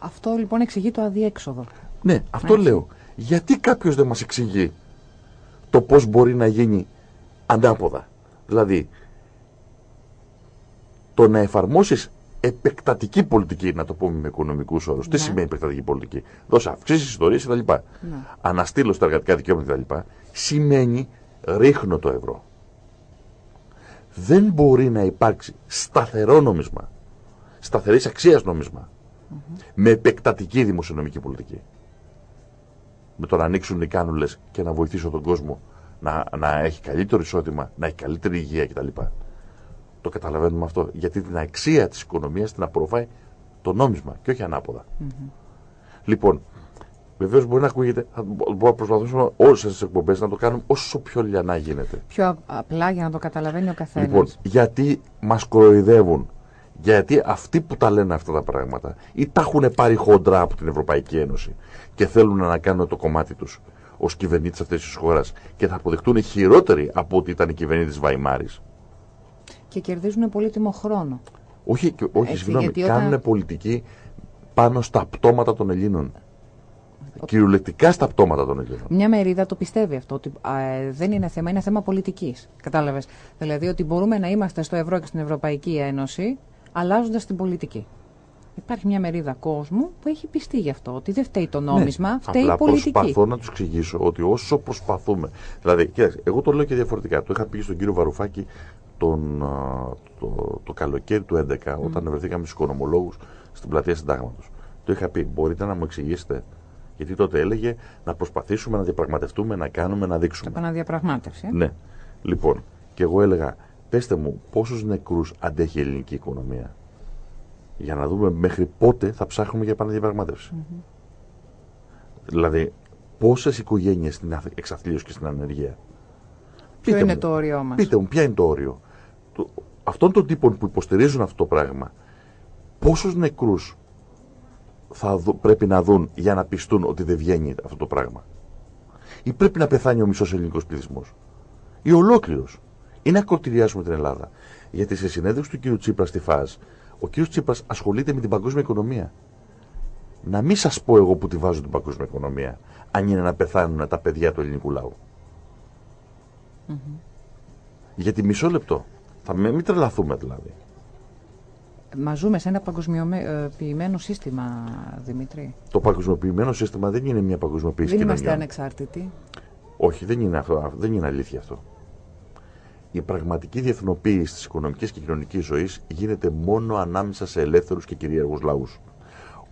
Αυτό λοιπόν εξηγεί το αδιέξοδο.
Ναι, αυτό
Έτσι.
λέω. Γιατί κάποιος δεν μας εξηγεί το πώς μπορεί να γίνει ανάποδα. Δηλαδή, το να εφαρμόσεις επεκτατική πολιτική, να το πούμε με οικονομικούς όρους. Τι
Ναι.
σημαίνει επεκτατική πολιτική; Δώσε αυξήσεις ιστορίες κτλ.
Ναι.
Αναστείλω στα εργατικά δικαιώματα κτλ. Σημαίνει ρίχνω το ευρώ. Δεν μπορεί να υπάρξει σταθερό νόμισμα, σταθερής αξίας νόμισμα, με επεκτατική δημοσιονομική πολιτική. Με το να ανοίξουν οι κάνουλες και να βοηθήσω τον κόσμο να, να έχει καλύτερο εισόδημα, να έχει καλύτερη υγεία κτλ. Το καταλαβαίνουμε αυτό. Γιατί την αξία της οικονομίας την απορροφάει το νόμισμα και όχι ανάποδα. Λοιπόν, βεβαίως μπορεί να ακούγεται, θα μπορούμε να προσπαθήσουμε όλες τις εκπομπές να το κάνουμε όσο πιο λιανά γίνεται.
Πιο α- απλά για να το καταλαβαίνει ο καθένας.
Λοιπόν, γιατί μας κοροϊδεύουν, γιατί αυτοί που τα λένε αυτά τα πράγματα ή τα έχουν πάρει χοντρά από την Ευρωπαϊκή Ένωση και θέλουν να κάνουν το κομμάτι τους ως κυβερνήτης αυτής της χώρας και θα αποδειχτούν χειρότεροι από ό,τι ήταν η κυβερνήτη της Βαϊμάρης.
Και κερδίζουν πολύτιμο χρόνο.
Όχι, και- όχι
Έτσι,
συγγνώμη,
γιατί όταν-
κάνουν πολιτική πάνω στα πτώματα των Ελλήνων. Κυριολεκτικά στα πτώματα των Ελλήνων.
Μια μερίδα το πιστεύει αυτό, ότι α, ε, δεν είναι θέμα, είναι θέμα πολιτικής. Κατάλαβες; Δηλαδή ότι μπορούμε να είμαστε στο ευρώ και στην Ευρωπαϊκή Ένωση, αλλάζοντας την πολιτική. Υπάρχει μια μερίδα κόσμου που έχει πιστεί γι' αυτό, ότι δεν φταίει το νόμισμα, φταίει
Ναι, Απλά
η πολιτική.
προσπαθώ να τους εξηγήσω ότι όσο προσπαθούμε. Δηλαδή, κοίταξε, εγώ το λέω και διαφορετικά. Το είχα πει στον κύριο Βαρουφάκη τον, α, το, το καλοκαίρι του 2011, όταν βρεθήκαμε στους οικονομολόγους στην πλατεία Συντάγματος. Το είχα πει, μπορείτε να μου εξηγήσετε. Γιατί τότε έλεγε να προσπαθήσουμε να διαπραγματευτούμε, να κάνουμε, να δείξουμε.
Επαναδιαπραγμάτευση. ε.
Ναι. Λοιπόν, και εγώ έλεγα, πέστε μου πόσους νεκρούς αντέχει η ελληνική οικονομία; Για να δούμε μέχρι πότε θα ψάχνουμε για επαναδιαπραγμάτευση. Δηλαδή, πόσες οικογένειες στην αθ- εξαθλίωση και στην ανεργία;
Ποιο είναι
μου.
το όριό μας;
Πείτε μου, ποια είναι το όριο; Το, αυτών των τύπων που υποστηρίζουν αυτό το πράγμα, πόσους νεκρούς θα πρέπει να δουν για να πιστούν ότι δεν βγαίνει αυτό το πράγμα. Ή πρέπει να πεθάνει ο μισός ελληνικός πληθυσμός. Ή ολόκληρος. Ή να κορτηριάσουμε την Ελλάδα. Γιατί σε συνέντευξη του κ. Τσίπρας στη ΦΑΣ, ο κ. Τσίπρας ασχολείται με την παγκόσμια οικονομία. Να μην σας πω εγώ που τη βάζω την παγκόσμια οικονομία, αν είναι να πεθάνουν τα παιδιά του ελληνικού λαού. Γιατί μισό λεπτό. Θα μην τρελαθούμε δηλαδή.
Μα ζούμε σε ένα παγκοσμιοποιημένο σύστημα, Δημήτρη.
Το παγκοσμιοποιημένο σύστημα δεν είναι μια παγκοσμιοποίηση
Δεν είμαστε ανεξάρτητοι.
Όχι, δεν είναι, αυτό, δεν είναι αλήθεια αυτό. Η πραγματική διεθνοποίηση της οικονομικής και κοινωνικής ζωής γίνεται μόνο ανάμεσα σε ελεύθερους και κυρίαρχους λαούς.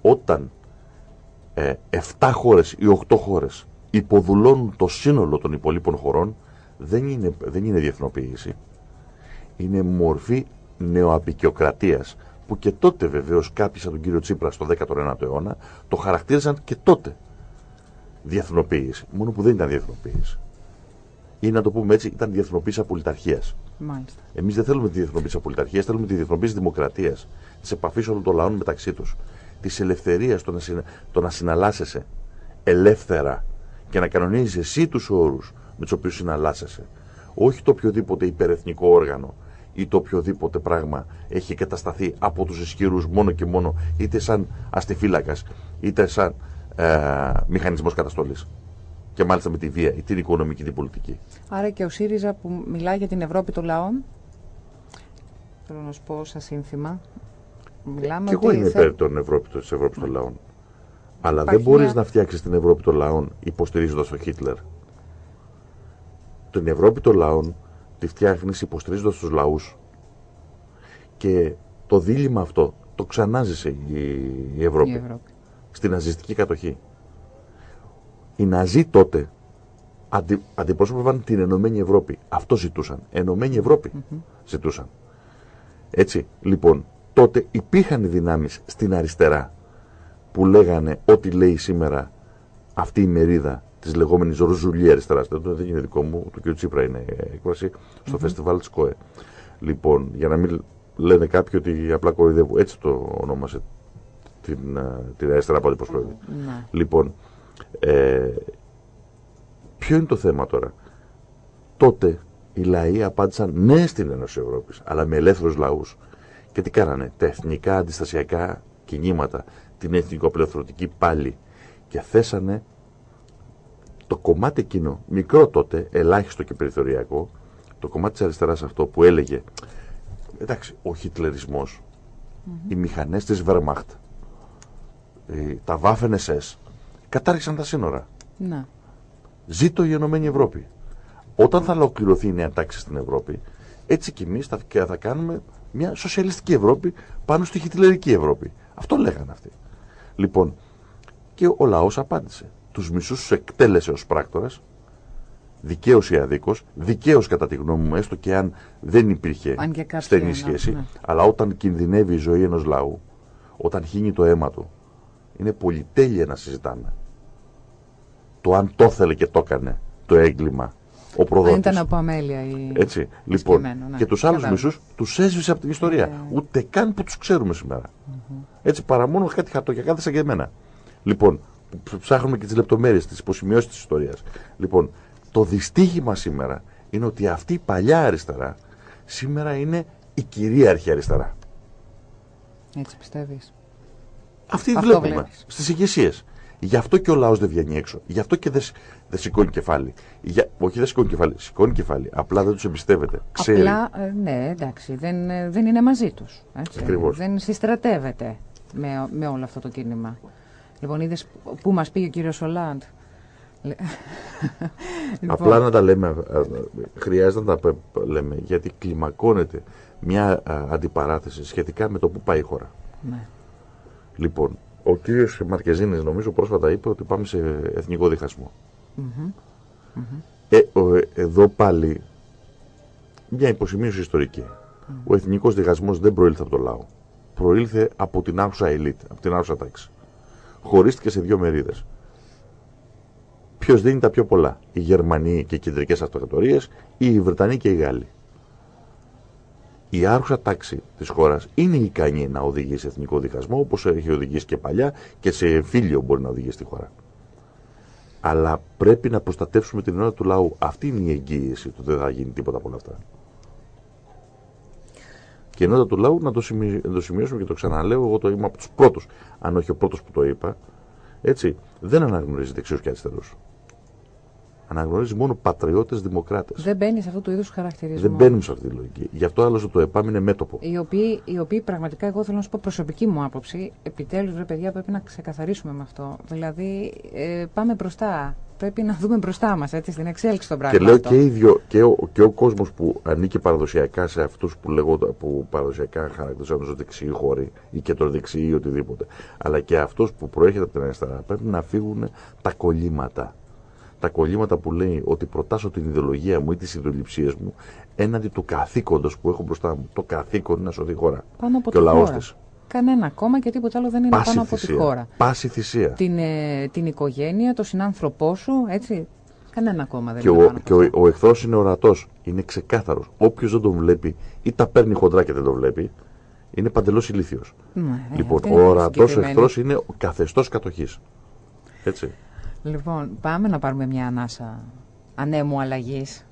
Όταν ε, 7 χώρες ή 8 χώρες υποδουλώνουν το σύνολο των υπολείπων χωρών, δεν είναι, δεν είναι διεθνοποίηση. Είναι μορφή νεοαπικιοκρατίας που και τότε βεβαίως κάποιοι σαν τον κύριο Τσίπρα στο 19ο αιώνα το χαρακτήριζαν και τότε διεθνοποίηση. Μόνο που δεν ήταν διεθνοποίηση. Ή να το πούμε έτσι, ήταν διεθνοποίηση απολυταρχίας. Εμείς δεν θέλουμε τη διεθνοποίηση απολυταρχίας, θέλουμε τη διεθνοποίηση δημοκρατίας. Της επαφής όλων των λαών μεταξύ τους. Της ελευθερίας, το, να το να συναλλάσσεσαι ελεύθερα και να κανονίζεις εσύ τους όρους με τους οποίους συναλλάσσεσαι. Όχι το οποιοδήποτε υπερεθνικό όργανο ή το οποιοδήποτε πράγμα έχει κατασταθεί από τους ισχυρούς μόνο και μόνο είτε σαν αστιφύλακας είτε σαν ε, μηχανισμός καταστολής και μάλιστα με τη βία ή την οικονομική την πολιτική.
Άρα και ο ΣΥΡΙΖΑ που μιλάει για την Ευρώπη των λαών θέλω να σου πω σαν σύνθημα
Μιλάμε και εγώ είμαι υπέρ των Ευρώπη, της Ευρώπης των λαών. Αλλά δεν μπορείς να φτιάξεις την Ευρώπη των λαών υποστηρίζοντας τον Χίτλερ. Την Ευρώπη των λαών τη φτιάχνεις υποστηρίζοντας τους λαούς. Και το δίλημα αυτό το ξανάζησε η, Ευρώπη, η Ευρώπη. Στην ναζιστική κατοχή. Οι Ναζί τότε αντι, αντιπρόσωπευαν την Ενωμένη Ευρώπη. Αυτό ζητούσαν. Ενωμένη Ευρώπη ζητούσαν. Έτσι, λοιπόν, τότε υπήρχαν δυνάμεις στην αριστερά που λέγανε ό,τι λέει σήμερα αυτή η μερίδα της λεγόμενης Ροζουλή αριστερά. Δεν είναι δικό μου, του κ. Τσίπρα είναι έκφραση στο mm-hmm. φεστιβάλ της ΚΟΕ. Λοιπόν, για να μην λένε κάποιοι ότι απλά κοροϊδεύουν. Έτσι το ονόμασε την, ε, την αριστερά από ό,τι ναι. Λοιπόν, ε, ποιο είναι το θέμα τώρα; Τότε οι λαοί απάντησαν ναι στην Ένωση Ευρώπης, αλλά με ελεύθερους λαούς. Και τι κάνανε, τα εθνικά αντιστασιακά κινήματα, την εθνικοπληρωθρωτική πάλι και θέσανε το κομμάτι εκείνο, μικρό τότε, ελάχιστο και περιθωριακό, το κομμάτι της αριστεράς αυτό που έλεγε, εντάξει, ο χιτλερισμός, οι μηχανές της Wehrmacht, τα Waffen SS, κατάργησαν τα σύνορα. Να. Ζήτω η Ενωμένη Ευρώπη. Όταν θα ολοκληρωθεί η νέα τάξη στην Ευρώπη, έτσι κι εμείς θα, θα κάνουμε μια σοσιαλιστική Ευρώπη πάνω στη χιτλερική Ευρώπη. Αυτό λέγανε αυτοί. Λοιπόν, και ο λαός απάντησε τους μισούς τους εκτέλεσε ως πράκτορας, δικαίως ή αδίκως, δικαίως κατά τη γνώμη μου, έστω και αν δεν υπήρχε στενή σχέση, ναι. αλλά όταν κινδυνεύει η ζωή ενός λαού, όταν χύνει το αίμα του, είναι πολυτέλεια να συζητάμε. Το αν το ήθελε και το έκανε το έγκλημα ο προδότης.
Αν ήταν από αμέλεια η...
Έτσι. Λοιπόν, ναι. και τους άλλους μισούς τους έσβησε από την ιστορία. Ναι. Ούτε καν που τους ξέρουμε σήμερα. Έτσι, παρά μόνο κάτι χαρτοκιακά σαν και εμένα. Λοιπόν, ψάχνουμε και τις λεπτομέρειες, τι υποσημειώσεις της ιστορίας. Λοιπόν, το δυστύχημα σήμερα είναι ότι αυτή η παλιά αριστερά σήμερα είναι η κυρίαρχη αριστερά.
Έτσι πιστεύεις.
Αυτή Αυτό βλέπουμε στις ηγεσίες. Γι' αυτό και ο λαός δεν βγαίνει έξω. Γι' αυτό και δεν δε σηκώνει κεφάλι. Για, όχι, δεν σηκώνει κεφάλι. Σηκώνει κεφάλι. Απλά δεν τους εμπιστεύεται. Ξέρει.
Απλά, ε, ναι, εντάξει, δεν, ε, δεν είναι μαζί τους. Δεν συστρατεύεται με, με όλο αυτό το κίνημα. Λοιπόν, είδες πού μας πήγε ο κύριος Σολάντ.
Λοιπόν. Απλά να τα λέμε, χρειάζεται να τα λέμε, γιατί κλιμακώνεται μια αντιπαράθεση σχετικά με το που πάει η χώρα. Ναι. Λοιπόν, ο κύριος Μαρκεζίνης νομίζω πρόσφατα είπε ότι πάμε σε εθνικό διχασμό. Ε, εδώ πάλι μια υποσημείωση ιστορική. Ο εθνικός διχασμός δεν προήλθε από το λαό. Προήλθε από την άκουσα ελίτ, από την άκουσα τάξη χωρίστηκε σε δύο μερίδες. Ποιος δίνει τα πιο πολλά, οι Γερμανοί και οι κεντρικές αυτοκρατορίες ή οι Βρετανοί και οι Γάλλοι; η άρχουσα τάξη της χώρας είναι ικανή να οδηγήσει σε εθνικό δικασμό, όπως έχει οδηγήσει και παλιά και σε φίλιο μπορεί να οδηγήσει τη χώρα. Αλλά πρέπει να προστατεύσουμε την ενότητα του λαού. Αυτή είναι η εγγύηση του ότι δεν θα γίνει τίποτα από όλα αυτά. Και η ενότητα του λαού, να το, σημειώσουμε και το ξαναλέω, εγώ το είμαι από τους πρώτους, αν όχι ο πρώτος που το είπα, έτσι, δεν αναγνωρίζει δεξιού και αριστερού αναγνωρίζεις μόνο πατριώτες δημοκράτες.
Δεν μπαίνεις σε αυτού του είδους χαρακτηρισμό.
Δεν μπαίνουν σε αυτή τη λογική. Γι' αυτό άλλωστε το ΕΠΑΜ είναι μέτωπο.
Οι οποίοι, οι οποίοι πραγματικά, εγώ θέλω να σου πω προσωπική μου άποψη, επιτέλους ρε παιδιά πρέπει να ξεκαθαρίσουμε με αυτό. Δηλαδή, ε, πάμε μπροστά. Πρέπει να δούμε μπροστά μας, έτσι, στην εξέλιξη των πραγμάτων.
Και λέω και, ίδιο, και ο, και ο κόσμος που ανήκει παραδοσιακά σε αυτούς που, που παραδοσιακά χαρακτηρίζονται ως δεξιοί χώροι ή και το δεξιοί ή οτιδήποτε. Αλλά και αυτό που προέρχεται από την αριστερά πρέπει να φύγουν τα κολλήματα τα κολλήματα που λέει ότι προτάσω την ιδεολογία μου ή τις ιδεολειψίες μου έναντι του καθήκοντος που έχω μπροστά μου. Το καθήκον είναι να σωθεί η χώρα.
Πάνω από και ο λαός της. Κανένα κόμμα και τίποτα άλλο δεν είναι
Πάση
πάνω
θυσία.
από τη χώρα.
Πάση θυσία.
Την, ε, την οικογένεια, τον συνάνθρωπό σου, έτσι. Κανένα κόμμα δεν
και
είναι
ο,
πάνω από
Και ο, ο εχθρός είναι ορατός. Είναι ξεκάθαρος. Όποιος δεν τον βλέπει ή τα παίρνει χοντρά και δεν τον βλέπει, είναι παντελώς ηλίθιος.
Ναι,
λοιπόν,
αυτή
ο
είναι
ορατός
συγκεκριμένη.
εχθρός είναι ο καθεστώς κατοχής. Έτσι.
Λοιπόν, πάμε να πάρουμε μια ανάσα ανέμου αλλαγής.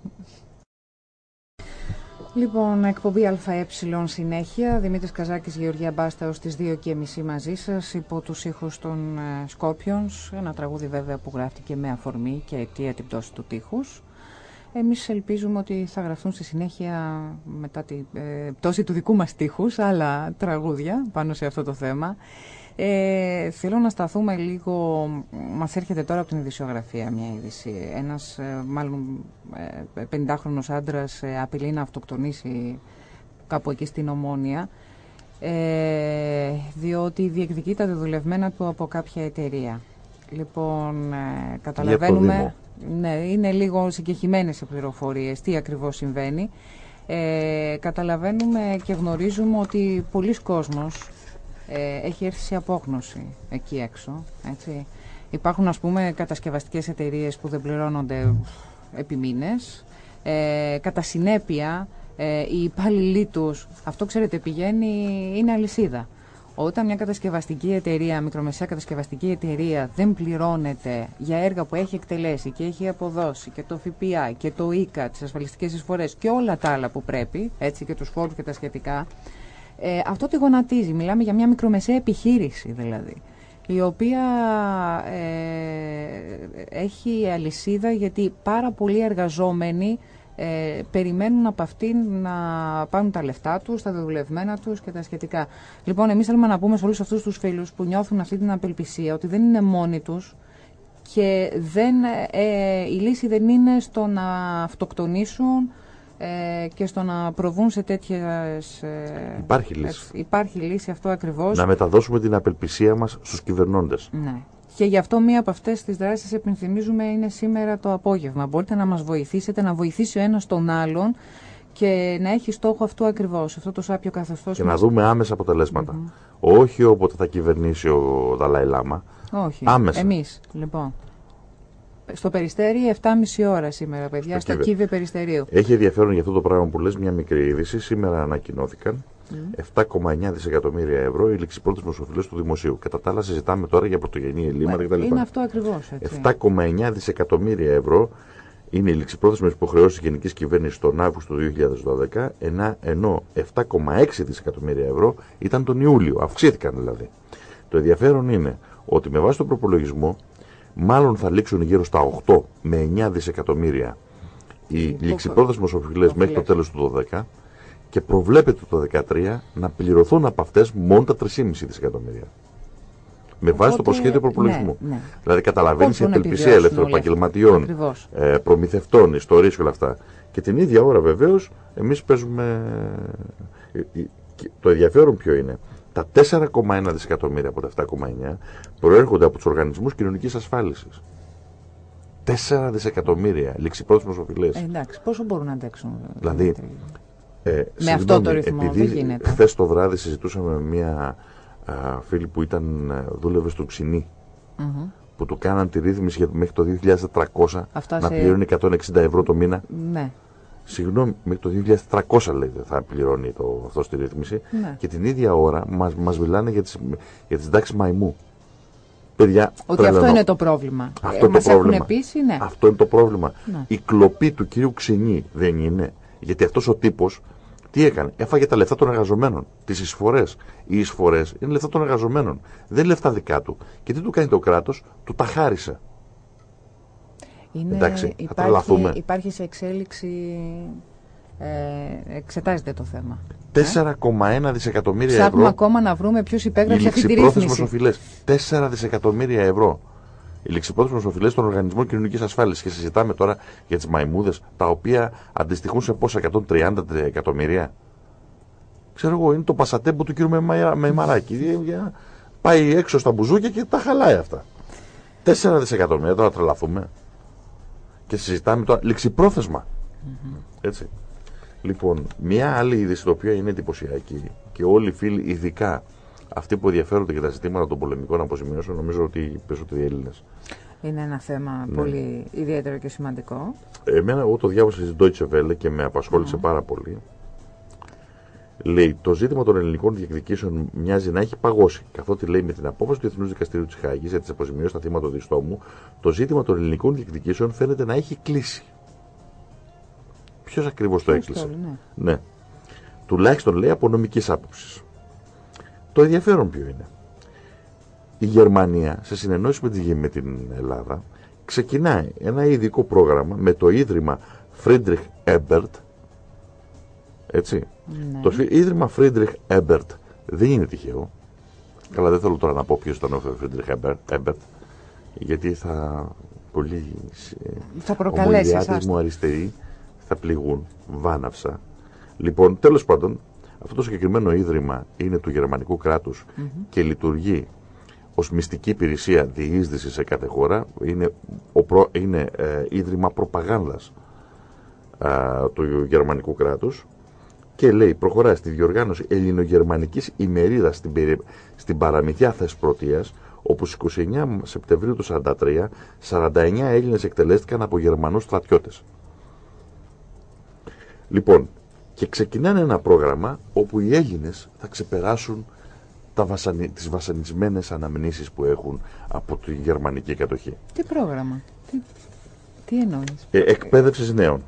Λοιπόν, εκπομπή ΑΕ συνέχεια. Δημήτρης Καζάκης, Γεωργία Μπάστα ως τις 2.30 μαζί σας υπό τους ήχους των ε, Scorpions. Ένα τραγούδι βέβαια που γράφτηκε με αφορμή και αιτία την πτώση του τείχους. Εμείς ελπίζουμε ότι θα γραφτούν στη συνέχεια μετά την ε, πτώση του δικού μας τείχους άλλα τραγούδια πάνω σε αυτό το θέμα. Ε, θέλω να σταθούμε λίγο, μας έρχεται τώρα από την ειδησιογραφία μια είδηση. Ένας ε, μάλλον ε, 50χρονος άντρας ε, απειλεί να αυτοκτονήσει κάπου εκεί στην Ομόνια ε, διότι διεκδικεί τα δεδουλευμένα του από κάποια εταιρεία. Λοιπόν, ε, καταλαβαίνουμε... Ναι, είναι λίγο συγκεχημένες οι πληροφορίες, τι ακριβώς συμβαίνει. Ε, καταλαβαίνουμε και γνωρίζουμε ότι πολλοί κόσμος ε, έχει έρθει σε απόγνωση εκεί έξω. Έτσι. Υπάρχουν ας πούμε κατασκευαστικές εταιρείες που δεν πληρώνονται επί μήνες. Ε, κατά συνέπεια ε, οι υπάλληλοι τους, αυτό ξέρετε πηγαίνει, είναι αλυσίδα. Όταν μια κατασκευαστική εταιρεία, μικρομεσαία κατασκευαστική εταιρεία δεν πληρώνεται για έργα που έχει εκτελέσει και έχει αποδώσει και το ΦΠΑ και το ΙΚΑ, τις ασφαλιστικές εισφορές και όλα τα άλλα που πρέπει, έτσι και τους φόρους και τα σχετικά, ε, αυτό τη γονατίζει. Μιλάμε για μια μικρομεσαία επιχείρηση δηλαδή η οποία ε, έχει αλυσίδα γιατί πάρα πολλοί εργαζόμενοι ε, περιμένουν από αυτήν να πάρουν τα λεφτά τους, τα δεδουλευμένα τους και τα σχετικά. Λοιπόν, εμείς θέλουμε να πούμε σε όλους αυτούς τους φίλους που νιώθουν αυτή την απελπισία ότι δεν είναι μόνοι τους και δεν, ε, η λύση δεν είναι στο να αυτοκτονήσουν ε, και στο να προβούν σε τέτοιες... Ε,
υπάρχει λύση.
Ε, υπάρχει λύση αυτό ακριβώς.
Να μεταδώσουμε την απελπισία μας στους κυβερνώντες.
Ναι. Και γι' αυτό μία από αυτές τις δράσεις επιθυμίζουμε είναι σήμερα το απόγευμα. Μπορείτε να μας βοηθήσετε, να βοηθήσει ο ένας τον άλλον και να έχει στόχο αυτό ακριβώς, αυτό το σάπιο καθεστώς.
Και
μας...
να δούμε άμεσα αποτελέσματα. Mm -hmm. Όχι όποτε θα κυβερνήσει ο Δαλάη Λάμα.
Όχι.
Άμεσα.
Εμείς, λοιπόν. Στο Περιστέρι 7,5 ώρα σήμερα, παιδιά, στο, στο Κίβε Περιστερίου.
Έχει ενδιαφέρον για αυτό το πράγμα που λες μια μικρή είδηση. Σήμερα ανακοινώθηκαν mm. 7,9 δισεκατομμύρια ευρώ οι ληξιπρόθεσμε οφειλέ του δημοσίου. Κατά τα άλλα, συζητάμε τώρα για πρωτογενή ελλείμματα κτλ.
Είναι αυτό ακριβώς.
7,9 δισεκατομμύρια ευρώ είναι οι ληξιπρόθεσμε υποχρεώσεις της Γενικής Κυβέρνησης τον Αύγουστο του 2012, ενώ 7,6 δισεκατομμύρια ευρώ ήταν τον Ιούλιο. Αυξήθηκαν δηλαδή. Το ενδιαφέρον είναι ότι με βάση τον προπολογισμό μάλλον θα λήξουν γύρω στα 8 με 9 δισεκατομμύρια οι ληξιπρόθεσμες οφειλές μέχρι το τέλος του 2012 και προβλέπεται το 2013 να πληρωθούν από αυτές μόνο τα 3,5 δισεκατομμύρια. Με βάση το προσχέδιο προπολογισμού.
Ναι, ναι.
Δηλαδή καταλαβαίνει η απελπισία ελεύθερων επαγγελματιών, ε, προμηθευτών, ιστορίε και όλα αυτά. Και την ίδια ώρα βεβαίω εμεί παίζουμε. Το ενδιαφέρον ποιο είναι. Τα 4,1 δισεκατομμύρια από τα 7,9 προέρχονται από τους οργανισμούς κοινωνικής ασφάλισης. 4 δισεκατομμύρια ληξιπρόθεσμε οφειλές.
Ε, εντάξει, πόσο μπορούν να αντέξουν.
Δηλαδή, ε,
με
συγγνώμη,
αυτό το ρυθμό
επειδή
δεν γίνεται.
Χθες το βράδυ συζητούσαμε με μια α, φίλη που ήταν, δούλευε στο ψινί.
Mm -hmm.
Που του κάναν τη ρύθμιση μέχρι το 2300
Αυτά
να
σε...
πληρώνει 160 ευρώ το μήνα.
Ναι.
Συγγνώμη, μέχρι το 2300 λέει θα πληρώνει το, αυτό στη ρύθμιση
Ναι.
και την ίδια ώρα μας, μας μιλάνε για τις, για τις συντάξεις μαϊμού. Παιδιά,
Ότι
τρελαίνω.
αυτό είναι το πρόβλημα.
Αυτό
Ε,
είναι το
μας έχουν
πρόβλημα.
πείσει, ναι.
Αυτό είναι το πρόβλημα.
Ναι.
Η κλοπή του κυρίου Ξενή δεν είναι. Γιατί αυτός ο τύπος τι έκανε; Έφαγε τα λεφτά των εργαζομένων. Τις εισφορές. Οι εισφορές είναι λεφτά των εργαζομένων. Δεν είναι λεφτά δικά του. Και τι του κάνει το κράτος; Του τα χάρισε.
Είναι,
Εντάξει, θα
υπάρχει,
τρελαθούμε.
υπάρχει σε εξέλιξη, ε, εξετάζεται το θέμα.
4,1 δισεκατομμύρια
Ψάχνουμε
ευρώ.
ακόμα να βρούμε ποιος
Οι
υπέγραψε αυτή τη
ληξιπρόθεσμες
ρύθμιση.
οφειλές. 4 δισεκατομμύρια ευρώ. Οι ληξιπρόθεσμες οφειλές των οργανισμών κοινωνικής ασφάλισης. Και συζητάμε τώρα για τις μαϊμούδες, τα οποία αντιστοιχούν σε πόσα 130 εκατομμύρια. Ξέρω εγώ, είναι το πασατέμπο του κύριου Μεμα- Μεμαράκη. Ε, για- Πάει έξω στα μπουζούκια και τα χαλάει αυτά. 4 δισεκατομμύρια, τώρα τρελαθούμε. Και συζητάμε τώρα ληξιπρόθεσμα. Έτσι. Λοιπόν, μια άλλη είδηση η οποία είναι εντυπωσιακή και όλοι οι φίλοι, ειδικά αυτοί που ενδιαφέρονται για τα ζητήματα των πολεμικών αποζημιώσεων, νομίζω ότι οι περισσότεροι Έλληνες.
Είναι ένα θέμα
Ναι.
πολύ ιδιαίτερο και σημαντικό.
Εμένα, εγώ το διάβασα στη Deutsche Welle και με απασχόλησε πάρα πολύ. Λέει, το ζήτημα των ελληνικών διεκδικήσεων μοιάζει να έχει παγώσει. Καθότι λέει με την απόφαση του Εθνούς Δικαστηρίου της Χάγης για τι αποζημιώσει στα θύματα του διστόμου, το ζήτημα των ελληνικών διεκδικήσεων φαίνεται να έχει κλείσει. Ποιος ακριβώς το
Ποιος
έκλεισε;
το λέει, ναι.
Ναι. Τουλάχιστον λέει από νομικής άποψης. Το ενδιαφέρον ποιο είναι; Η Γερμανία, σε συνεννόηση με, τη, με την Ελλάδα, ξεκινάει ένα ειδικό πρόγραμμα με το Ίδρυμα Friedrich Ebert. Έτσι.
Ναι.
Το φι- Ίδρυμα Friedrich Ebert δεν είναι τυχαίο. Καλά, δεν θέλω τώρα να πω ποιος ήταν ο Friedrich Ebert, Ebert γιατί θα πολύ ε,
Θα προκαλέσει
ομιλιάτες
εσάς.
μου αριστεροί θα πληγούν βάναυσα. Λοιπόν, τέλος πάντων, αυτό το συγκεκριμένο ίδρυμα είναι του γερμανικού κράτους και λειτουργεί ως μυστική υπηρεσία διείσδυσης σε κάθε χώρα. Είναι, ο προ- είναι ε, ίδρυμα προπαγάνδας α, του γερμανικού κράτους και λέει προχωρά στη διοργάνωση ελληνογερμανικής ημερίδας στην, περι- στην παραμυθιά Θεσπρωτείας όπου στις 29 Σεπτεμβρίου του 1943 49 Έλληνες εκτελέστηκαν από Γερμανούς στρατιώτες. Λοιπόν, και ξεκινάνε ένα πρόγραμμα όπου οι Έλληνες θα ξεπεράσουν τα βασανι... τις βασανισμένες αναμνήσεις που έχουν από τη γερμανική κατοχή.
Τι πρόγραμμα, τι, τι εννοείς;
Ε, εκπαίδευσης νέων.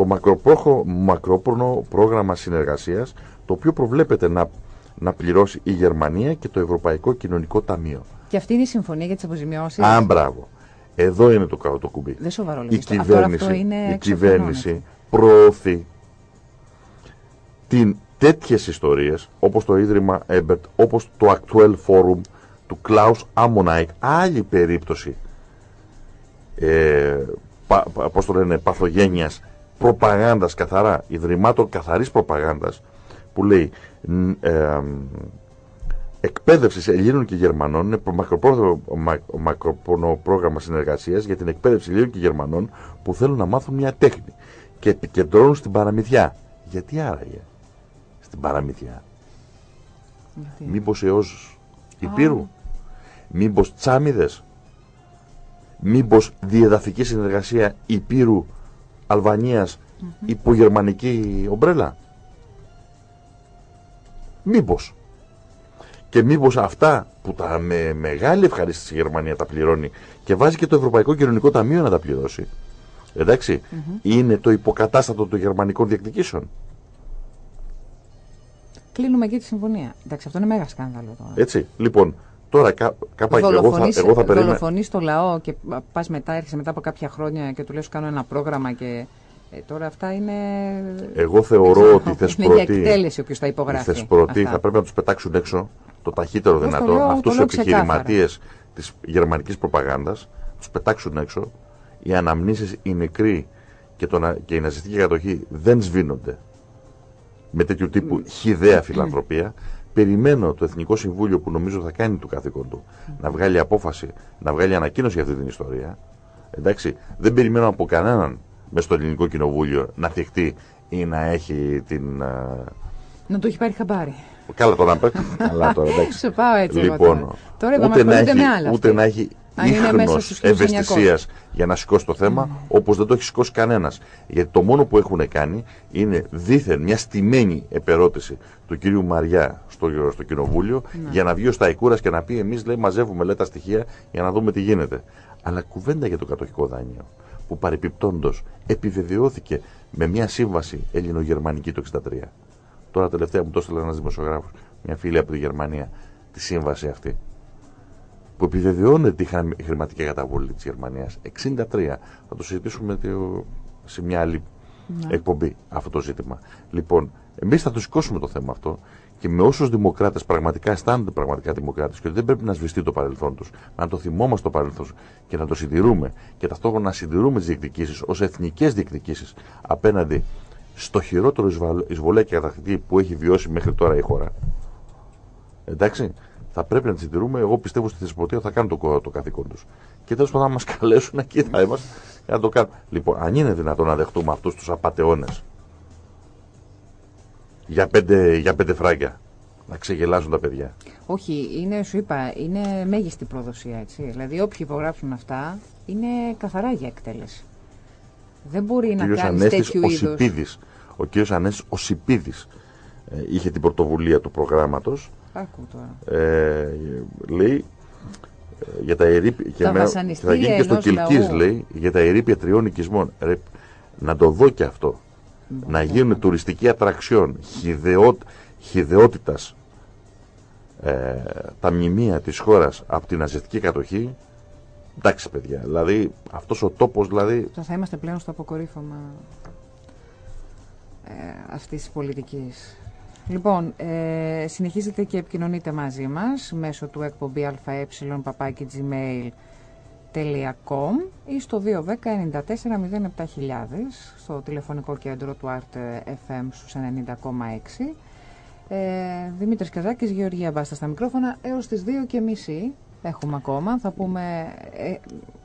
Το μακροπρόχο, μακρόπρονο πρόγραμμα συνεργασίας, το οποίο προβλέπεται να, να πληρώσει η Γερμανία και το Ευρωπαϊκό Κοινωνικό Ταμείο.
Και αυτή είναι η συμφωνία για τις αποζημιώσεις;
Α, μπράβο. Εδώ είναι το κάτω το κουμπί.
Δεν σοβαρό
Η
λέγεις. Τώρα
κυβέρνηση,
αυτό είναι
η
έξω
κυβέρνηση προωθεί την, τέτοιες ιστορίες όπως το Ίδρυμα Έμπερτ, όπως το Actual Forum του Klaus Ammonite, άλλη περίπτωση ε, πα, πα- πώς το λένε, παθογένειας προπαγάνδας καθαρά, ιδρυμάτων καθαρής προπαγάνδας που λέει ν- ε, εκπαίδευσης Ελλήνων και Γερμανών είναι προ- μακροπρόθεσμο μα- μακροπρόθεσμο πρόγραμμα συνεργασίας για την εκπαίδευση Ελλήνων και Γερμανών που θέλουν να μάθουν μια τέχνη και επικεντρώνουν στην παραμυθιά. Γιατί άραγε στην παραμυθιά;
Γιατί;
Μήπως έως Υπήρου; Μήπως Τσάμιδες; Μήπως διεδαφική συνεργασία Υπήρου Αλβανίας υπό γερμανική ομπρέλα. Μήπως. Και μήπως αυτά που τα με μεγάλη ευχαρίστηση η Γερμανία τα πληρώνει και βάζει και το Ευρωπαϊκό Κοινωνικό Ταμείο να τα πληρώσει. Εντάξει, είναι το υποκατάστατο των γερμανικών διεκδικήσεων.
Κλείνουμε εκεί τη συμφωνία. Εντάξει, αυτό είναι μέγα σκάνδαλο τώρα.
Έτσι. Λοιπόν, τώρα κά, κάπα και εγώ θα,
Δολοφονείς-
εγώ θα περίμενα.
δολοφονείς το λαό και πα μετά, έρχεσαι μετά από κάποια χρόνια και του λες σου κάνω ένα πρόγραμμα και. Ε, τώρα αυτά είναι.
Εγώ θεωρώ
Δεν
ότι οι
ξέρω, Είναι για
θεσπρωτοί,
εκτέλεση όποιος τα
οι
υπογράφει.
θεσπρωτοί
αυτά.
θα πρέπει να τους πετάξουν έξω το ταχύτερο
Εγώ το
δυνατό.
λέω-
Αυτούς
το
του
λέω ξεκάθαρα.
επιχειρηματίες της γερμανικής προπαγάνδας, τους πετάξουν έξω. Οι αναμνήσεις, οι νεκροί και, το, να- και η ναζιστική κατοχή δεν σβήνονται με τέτοιου τύπου χιδαία φιλανθρωπία. Περιμένω το Εθνικό Συμβούλιο που νομίζω θα κάνει το καθήκον του να βγάλει απόφαση, να βγάλει ανακοίνωση για αυτή την ιστορία. Εντάξει, δεν περιμένω από κανέναν μες στο ελληνικό κοινοβούλιο να θυχτεί ή να έχει την. α,
Να το έχει πάρει χαμπάρι.
Καλά τώρα, καλά τώρα, εντάξει.
Σε πάω έτσι. εγώ
Λοιπόν,
τώρα. τώρα θα μας
ούτε, να
ασχολούνται
έχει,
με άλλα.
ούτε
αυτοί.
να έχει ίχνος ευαισθησίας για να σηκώσει το θέμα, mm. όπως δεν το έχει σηκώσει κανένας. Γιατί το μόνο που έχουν κάνει είναι δήθεν μια στημένη επερώτηση του κύριου Μαριά στο, στο κοινοβούλιο ναι. για να βγει ο Σταϊκούρας και να πει εμείς λέει μαζεύουμε λέει, τα στοιχεία για να δούμε τι γίνεται. Αλλά κουβέντα για το κατοχικό δάνειο που παρεπιπτόντος επιβεβαιώθηκε με μια σύμβαση ελληνογερμανική το 1963. Τώρα τελευταία μου το έστειλε ένας δημοσιογράφος, μια φίλη από τη Γερμανία, τη σύμβαση αυτή που επιβεβαιώνεται η χρηματική καταβολή της Γερμανίας 63. Θα το συζητήσουμε σε μια άλλη ναι. εκπομπή αυτό το ζήτημα. Λοιπόν, εμείς θα το σηκώσουμε το θέμα αυτό και με όσους δημοκράτες πραγματικά αισθάνονται πραγματικά δημοκράτες και ότι δεν πρέπει να σβηστεί το παρελθόν τους, να το θυμόμαστε το παρελθόν και να το συντηρούμε και ταυτόχρονα να συντηρούμε τις διεκδικήσεις ως εθνικές διεκδικήσεις απέναντι στο χειρότερο εισβολέ και κατακτητή που έχει βιώσει μέχρι τώρα η χώρα. Εντάξει, θα πρέπει να τη συντηρούμε. Εγώ πιστεύω στη θεσμοποτεία θα κάνουν το, το καθήκον τους. Και τέλος πάντων, να μας καλέσουν εκεί θα είμαστε για να το κάνουμε. Λοιπόν, αν είναι δυνατόν να δεχτούμε αυτούς τους απαταιώνες για πέντε, για πέντε φράγκια. Να ξεγελάσουν τα παιδιά.
Όχι, είναι, σου είπα, είναι μέγιστη προδοσία. Έτσι. Δηλαδή, όποιοι υπογράψουν αυτά είναι καθαρά για εκτέλεση. Δεν μπορεί να κάνεις τέτοιου είδου.
Ο κ. Ανέστη ο Σιπίδη ε, είχε την πρωτοβουλία του προγράμματος.
Άκου τώρα.
Ε, λέει ε, για τα ερήπια. Και θα γίνει και στο Κιλκή, λέει, για τα ερήπια τριών οικισμών. να το δω και αυτό να γίνουν τουριστική ατραξιόν χιδεότητας ε, τα μνημεία της χώρας από την ναζιστική κατοχή εντάξει παιδιά, δηλαδή αυτός ο τόπος δηλαδή...
Θα είμαστε πλέον στο αποκορύφωμα ε, αυτής της πολιτικής. Λοιπόν, ε, συνεχίζετε και επικοινωνείτε μαζί μας μέσω του εκπομπή αε παπάκι gmail ή στο 210 94 στο τηλεφωνικό κέντρο του Art FM στους 90,6. Ε, Δημήτρης Καζάκης, Γεωργία Μπάστα στα μικρόφωνα έως τις 2 και μισή έχουμε ακόμα. Θα πούμε ε,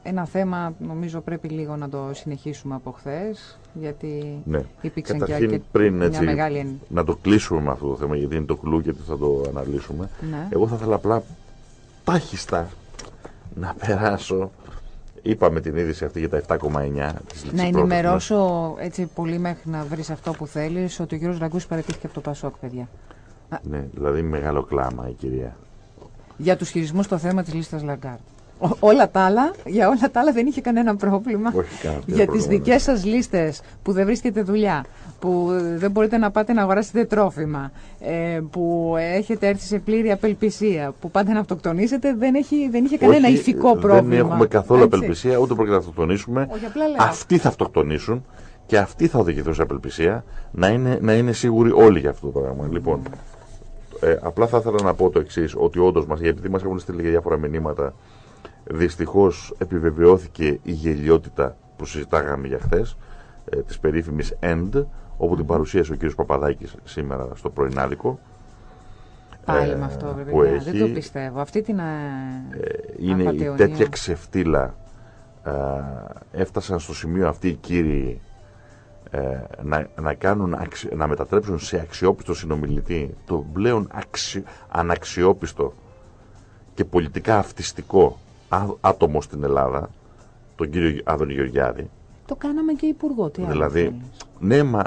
ένα θέμα, νομίζω πρέπει λίγο να το συνεχίσουμε από χθες, γιατί
ναι.
υπήρξαν
Καταρχήν, και πριν, έτσι, μια μεγάλη... Να το κλείσουμε με αυτό το θέμα, γιατί είναι το κλου και θα το αναλύσουμε.
Ναι.
Εγώ θα ήθελα απλά τάχιστα να περάσω. Είπαμε την είδηση αυτή για τα 7,9
Να ενημερώσω έτσι πολύ μέχρι να βρεις αυτό που θέλεις ότι ο κύριος Ραγκούσης παραιτήθηκε από το Πασόκ, παιδιά.
Ναι, δηλαδή μεγάλο κλάμα η κυρία.
Για τους χειρισμούς στο θέμα της λίστας Λαγκάρντ όλα τα άλλα, για όλα τα άλλα δεν είχε κανένα πρόβλημα.
Όχι,
για τις δικές σας λίστες που δεν βρίσκεται δουλειά, που δεν μπορείτε να πάτε να αγοράσετε τρόφιμα, ε, που έχετε έρθει σε πλήρη απελπισία, που πάτε να αυτοκτονήσετε, δεν, έχει, δεν είχε κανένα Όχι, ηθικό πρόβλημα.
Δεν έχουμε καθόλου Έτσι. απελπισία, ούτε πρόκειται να αυτοκτονήσουμε.
Όχι, απλά
Αυτοί θα αυτοκτονήσουν και αυτοί θα οδηγηθούν σε απελπισία, να είναι, να είναι σίγουροι όλοι για αυτό το πράγμα. Λοιπόν, ε, απλά θα ήθελα να πω το εξής, ότι όντως μας, επειδή μας έχουν στείλει διάφορα μηνύματα Δυστυχώς επιβεβαιώθηκε η γελιότητα που συζητάγαμε για χθες, ε, της περίφημης END, όπου την παρουσίασε ο κ. Παπαδάκης σήμερα στο πρωινάδικο.
Πάλι ε, με αυτό βέβαια, δεν το πιστεύω. Αυτή την ε,
Είναι η τέτοια ξεφτύλα. Ε, έφτασαν στο σημείο αυτοί οι κύριοι ε, να, να, κάνουν, να μετατρέψουν σε αξιόπιστο συνομιλητή το πλέον αναξιόπιστο και πολιτικά αυτιστικό άτομο στην Ελλάδα, τον κύριο Άδωνη Γεωργιάδη.
Το κάναμε και υπουργό. Τι
δηλαδή, ναι, μα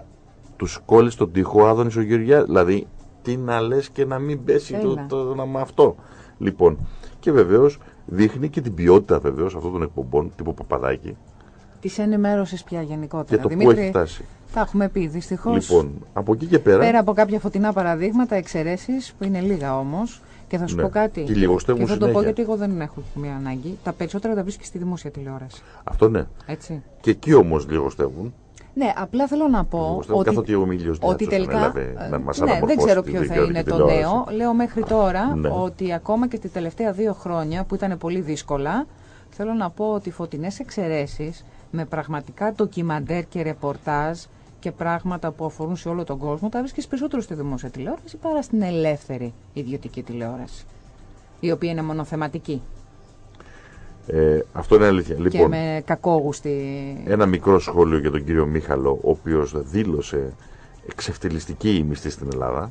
τους κόλλησε τον τοίχο Άδωνης ο Γεωργιάδης. Δηλαδή, τι να λες και να μην πέσει το, το, το, με αυτό. Λοιπόν, και βεβαίως δείχνει και την ποιότητα βεβαίως αυτών των εκπομπών τύπου Παπαδάκη.
Της ενημέρωσης πια γενικότερα.
Και το Δημήτρη, που έχει φτάσει.
Τα έχουμε πει δυστυχώς.
Λοιπόν, από εκεί και πέρα.
Πέρα από κάποια φωτεινά παραδείγματα, εξαιρέσεις, που είναι λίγα όμως, και θα σου
ναι.
πω κάτι.
Και, και
θα το πω γιατί εγώ δεν έχω μια ανάγκη. Τα περισσότερα τα βρίσκεις στη δημόσια τηλεόραση.
Αυτό ναι.
Έτσι.
Και εκεί όμως λιγοστεύουν.
Ναι, απλά θέλω να πω
ότι, καθότι ο
ότι τελικά. να μας ναι, δεν ξέρω ποιο θα είναι το νέο. Λέω μέχρι τώρα ναι. ότι ακόμα και τα τελευταία δύο χρόνια που ήταν πολύ δύσκολα, θέλω να πω ότι φωτεινές εξαιρέσεις με πραγματικά ντοκιμαντέρ και ρεπορτάζ και πράγματα που αφορούν σε όλο τον κόσμο τα βρίσκεις περισσότερο στη δημόσια τηλεόραση παρά στην ελεύθερη ιδιωτική τηλεόραση, η οποία είναι μονοθεματική.
Ε, αυτό είναι αλήθεια.
Και
λοιπόν,
με κακόγουστη.
Ένα μικρό σχόλιο για τον κύριο Μίχαλο, ο οποίος δήλωσε εξευτελιστική η μισθή στην Ελλάδα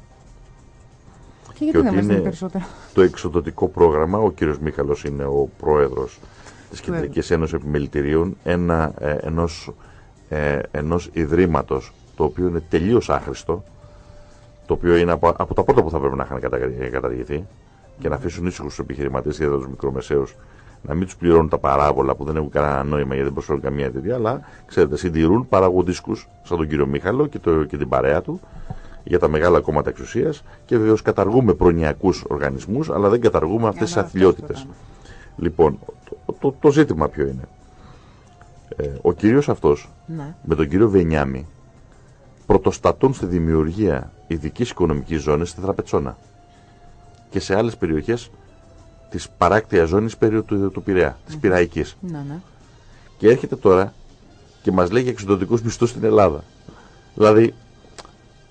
Και γιατί δεν μας περισσότερο.
το εξοδοτικό πρόγραμμα, ο κύριος Μίχαλος είναι ο πρόεδρος της Κεντρικής Ένωσης Επιμελητηρίων, ένα, ε, ενός, ε, ενός ιδρύματος το οποίο είναι τελείως άχρηστο, το οποίο είναι από, από τα πρώτα που θα πρέπει να είχαν καταργηθεί και να αφήσουν ήσυχους τους επιχειρηματίες, ιδιαίτερα τους μικρομεσαίους, να μην τους πληρώνουν τα παράβολα που δεν έχουν κανένα νόημα γιατί δεν προσφέρουν καμία τέτοια, αλλά ξέρετε, συντηρούν, παραγωγούν δίσκου σαν τον κύριο Μίχαλο και, το, και την παρέα του για τα μεγάλα κόμματα εξουσίας και βεβαίως καταργούμε προνοιακούς οργανισμούς, αλλά δεν καταργούμε αυτές τις αθλειότητε. Λοιπόν, το, το, το, ζήτημα ποιο είναι. Ε, ο κύριος αυτός ναι. με τον κύριο Βενιάμι πρωτοστατούν στη δημιουργία ειδικής οικονομικής ζώνης στη Τραπετσόνα και σε άλλες περιοχές της παράκτεια ζώνης περί του, του Πειραιά, της Πειραϊκής.
Ναι, ναι.
Και έρχεται τώρα και μας λέει για εξωτερικού μισθούς στην Ελλάδα. Δηλαδή,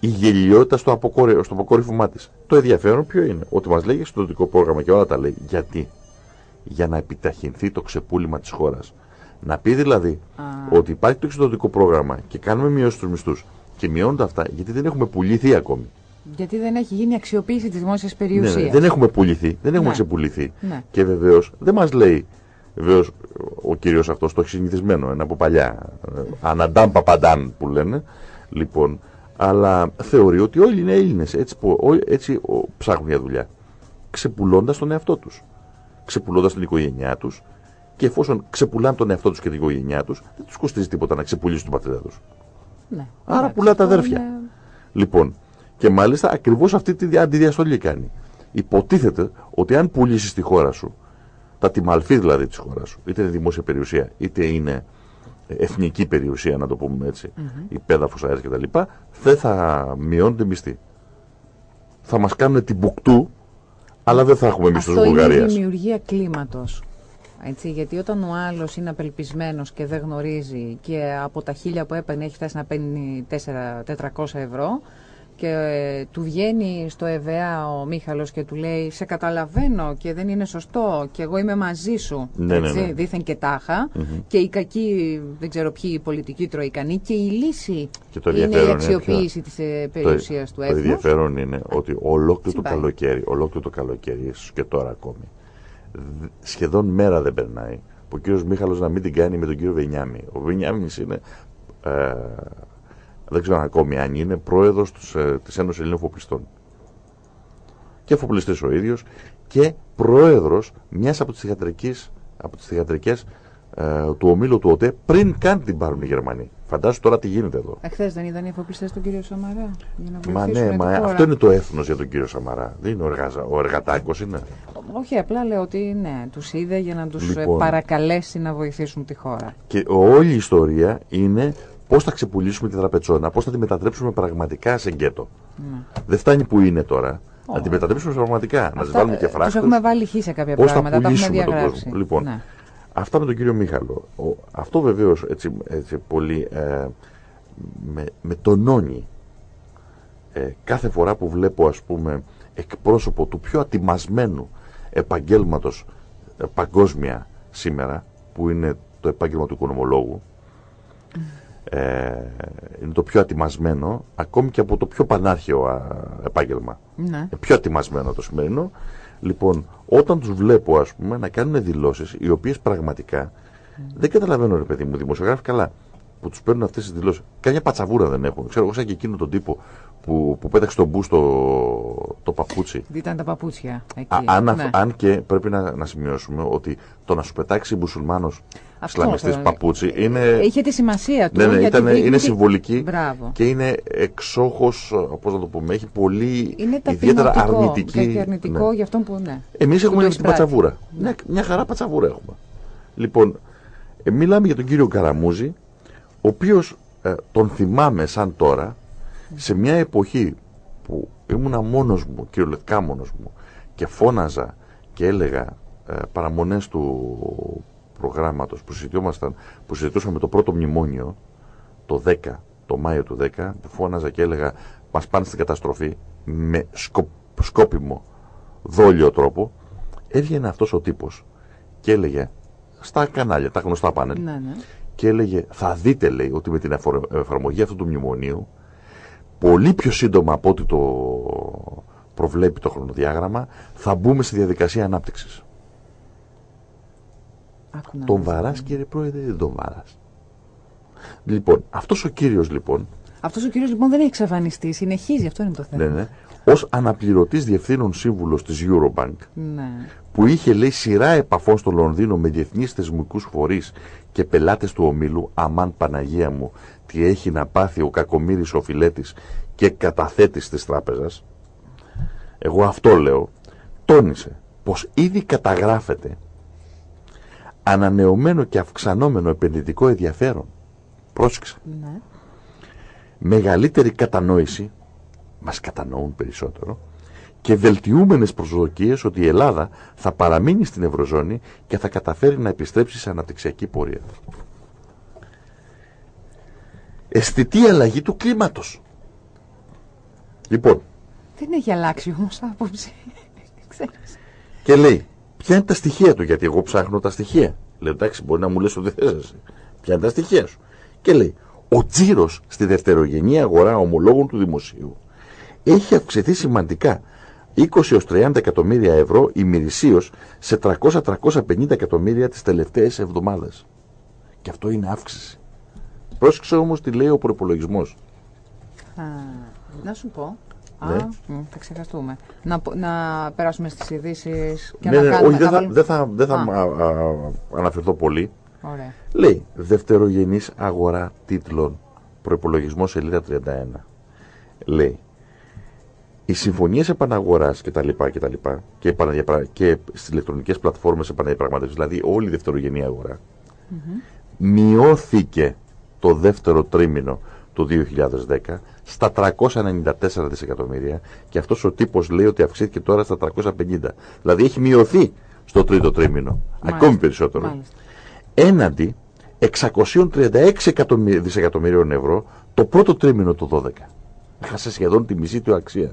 η γελιότητα στο, αποκόρυ, στο αποκόρυφωμά της. Το ενδιαφέρον ποιο είναι, ότι μας λέει για εξωτερικό πρόγραμμα και όλα τα λέει. Γιατί, για να επιταχυνθεί το ξεπούλημα της χώρας. Να πει δηλαδή ότι υπάρχει το εξωτερικό πρόγραμμα και κάνουμε μειώσεις του μισθούς και μειώνονται αυτά γιατί δεν έχουμε πουληθεί ακόμη.
Γιατί δεν έχει γίνει αξιοποίηση της δημόσιας περιουσία.
Ναι, ναι, δεν έχουμε πουληθεί, δεν έχουμε ναι. ξεπουληθεί. Ναι. Και βεβαίως δεν μας λέει. Βεβαίως ο κύριος αυτός το έχει συνηθισμένο, είναι από παλιά. Ε, αναντάμ παπαντάν που λένε. Λοιπόν, αλλά θεωρεί ότι όλοι είναι Έλληνες. Έτσι, έτσι ψάχνουν για δουλειά. Ξεπουλώντας τον εαυτό τους. Ξεπουλώντας την οικογένειά τους. Και εφόσον ξεπουλάνε τον εαυτό τους και την οικογένειά τους, δεν τους κοστίζει τίποτα να ξεπουλήσουν την πατρίδα τους.
Ναι.
Άρα πουλά τα αδέρφια. Λοιπόν, και μάλιστα ακριβώς αυτή τη αντιδιαστολή κάνει. Υποτίθεται ότι αν πουλήσεις τη χώρα σου, τα τιμαλφή δηλαδή της χώρας σου, είτε είναι δημόσια περιουσία, είτε είναι εθνική περιουσία, να το πούμε έτσι, mm -hmm. υπέδαφο αέρας κτλ., δεν θα μειώνονται μισθοί. Θα μας κάνουν την μπουκτού, αλλά δεν θα έχουμε μισθούς Βουλγαρία.
Είναι η δημιουργία κλίματος. Έτσι, γιατί όταν ο άλλος είναι απελπισμένος και δεν γνωρίζει και από τα χίλια που έπαιρνε έχει φτάσει να παίρνει 400 ευρώ, και ε, του βγαίνει στο ΕΒΑ ο Μίχαλος και του λέει σε καταλαβαίνω και δεν είναι σωστό και εγώ είμαι μαζί σου
ναι, ναι, ναι.
δήθεν και τάχα και η κακή δεν ξέρω ποιοι πολιτικοί τροϊκανοί και η λύση είναι η αξιοποίηση της ε, περιουσίας του έθνους.
Το ενδιαφέρον είναι ότι ολόκληρο το καλοκαίρι, ολόκληρο το καλοκαίρι ίσως και τώρα ακόμη σχεδόν μέρα δεν περνάει που ο κύριος Μίχαλος να μην την κάνει με τον κύριο Βενιάμι. Ο Βενιάμις είναι ε, δεν ξέρω ακόμη αν είναι πρόεδρος ε, της Ένωσης Ελλήνων Φοπλιστών. Και φοπλιστής ο ίδιος και πρόεδρος μιας από τις θηγατρικές, από τις θηγατρικές ε, του ομίλου του ΟΤΕ πριν καν την πάρουν οι Γερμανοί. Φαντάζομαι τώρα τι γίνεται εδώ.
Εχθέ δεν ήταν οι εφοπλιστές του κύριο Σαμαρά.
Για να μα ναι, μα αυτό είναι το έθνος για τον κύριο Σαμαρά. Δεν είναι ο, εργαζα... ο εργατάκο, είναι.
Όχι, απλά λέω ότι ναι, τους είδε για να τους ε, λοιπόν, παρακαλέσει να βοηθήσουν τη χώρα.
Και όλη η ιστορία είναι πώς θα ξεπουλήσουμε τη τραπεζόνα, πώς θα τη μετατρέψουμε πραγματικά σε γκέτο. Ναι. Δεν φτάνει που είναι τώρα. Oh. Να τη μετατρέψουμε πραγματικά. Αυτά, να τη βάλουμε και φράχτε.
Τους έχουμε βάλει χ σε κάποια πώς πράγματα.
Θα τα έχουμε διαγράψει. Λοιπόν, ναι. Αυτά με τον κύριο Μίχαλο. Ο, αυτό βεβαίως έτσι, έτσι πολύ ε, με, με τονώνει ε, κάθε φορά που βλέπω ας πούμε εκπρόσωπο του πιο ατιμασμένου επαγγέλματος ε, παγκόσμια σήμερα που είναι το επάγγελμα του οικονομολόγου ε, είναι το πιο ατιμασμένο ακόμη και από το πιο πανάρχαιο επάγγελμα.
Ναι.
Ε, πιο ατιμασμένο το σημερινό. Λοιπόν, όταν τους βλέπω ας πούμε να κάνουν δηλώσεις οι οποίες πραγματικά δεν καταλαβαίνω ρε παιδί μου δημοσιογράφοι καλά που τους παίρνουν αυτές τις δηλώσεις. Καμιά πατσαβούρα δεν έχουν. Ξέρω εγώ, σαν και εκείνο τον τύπο που, που πέταξε τον μπου στο το παπούτσι.
Ήταν τα παπούτσια. Εκεί.
Α, αν, ναι. αν και πρέπει να, να σημειώσουμε ότι το να σου πετάξει μουσουλμάνος Ισλαμιστής παπούτσι είναι.
Είχε τη σημασία του.
Ναι, ναι, ήταν, είναι συμβολική Μπράβο. και είναι εξόχως, πώς να το πούμε, έχει πολύ
είναι
ιδιαίτερα αρνητική.
Και αρνητικό ναι. για αυτόν που. Ναι.
Εμείς έχουμε την πατσαβούρα. Μια, μια χαρά πατσαβούρα έχουμε. Λοιπόν, ε, μιλάμε για τον κύριο Καραμούζη, ο οποίος ε, τον θυμάμαι σαν τώρα σε μια εποχή που ήμουνα μόνος μου, κυριολεκτικά μόνος μου και φώναζα και έλεγα ε, παραμονές του προγράμματος που, που συζητούσαμε το πρώτο μνημόνιο το 10, το Μάιο του 10 που φώναζα και έλεγα μας πάνε στην καταστροφή με σκόπιμο δόλιο τρόπο έβγαινε αυτός ο τύπος και έλεγε στα κανάλια, τα γνωστά πάνελ
ναι, ναι
και έλεγε θα δείτε λέει ότι με την εφαρμογή αυτού του μνημονίου πολύ πιο σύντομα από ότι το, προβλέπει το χρονοδιάγραμμα, θα μπούμε στη διαδικασία ανάπτυξης. Τον βαράς κύριε Πρόεδρε δεν τον βαράς. Λοιπόν, αυτός ο κύριος λοιπόν...
Αυτός ο κύριος λοιπόν δεν έχει εξαφανιστεί, συνεχίζει, αυτό είναι το θέμα.
Ναι, ναι. Ως αναπληρωτής διευθύνων σύμβουλος της Eurobank,
ναι.
που είχε λέει σειρά επαφών στο Λονδίνο με διεθνείς θεσμικούς φορείς και πελάτες του ομίλου, αμάν Παναγία μου, τι έχει να πάθει ο κακομύρης ο φιλέτης και καταθέτης της τράπεζας, εγώ αυτό λέω, τόνισε πως ήδη καταγράφεται ανανεωμένο και αυξανόμενο επενδυτικό ενδιαφέρον. Πρόσεξε.
Ναι.
Μεγαλύτερη κατανόηση, μας κατανοούν περισσότερο, και βελτιούμενες προσδοκίες ότι η Ελλάδα θα παραμείνει στην Ευρωζώνη και θα καταφέρει να επιστρέψει σε αναπτυξιακή πορεία. Αισθητή αλλαγή του κλίματος. Λοιπόν.
Δεν έχει αλλάξει όμως άποψη.
και λέει, ποια είναι τα στοιχεία του, γιατί εγώ ψάχνω τα στοιχεία. Λέω, εντάξει, μπορεί να μου λες ότι θες εσύ. Ποια είναι τα στοιχεία σου. Και λέει, ο τζίρος στη δευτερογενή αγορά ομολόγων του δημοσίου έχει αυξηθεί σημαντικά 20 30 εκατομμύρια ευρώ ημερησίως σε 300-350 εκατομμύρια τις τελευταίες εβδομάδες. Και αυτό είναι αύξηση. Πρόσεξε όμως τι λέει ο προπολογισμός.
Να σου πω.
Ναι.
Α, θα ξεχαστούμε. Να, να περάσουμε στις ειδήσεις και
ναι,
να
ναι,
κάνουμε...
Όχι, δεν θα, δεν θα, δεν θα α, α, αναφερθώ πολύ.
Ωραία.
Λέει, δευτερογενής αγορά τίτλων, προπολογισμό σελίδα 31. Λέει, οι συμφωνίες επαναγοράς κτλ. Και, τα λοιπά, και, και στις ηλεκτρονικές πλατφόρμες επαναδιαπραγμάτευση, δηλαδή όλη η δευτερογενή αγορά, μειώθηκε το δεύτερο τρίμηνο του 2010 στα 394 δισεκατομμύρια και αυτός ο τύπος λέει ότι αυξήθηκε τώρα στα 350. Δηλαδή έχει μειωθεί στο τρίτο τρίμηνο. Ακόμη περισσότερο. Μάλιστα. Έναντι 636 δισεκατομμυρίων ευρώ το πρώτο τρίμηνο του 12. Έχασε σχεδόν τη μισή του αξία.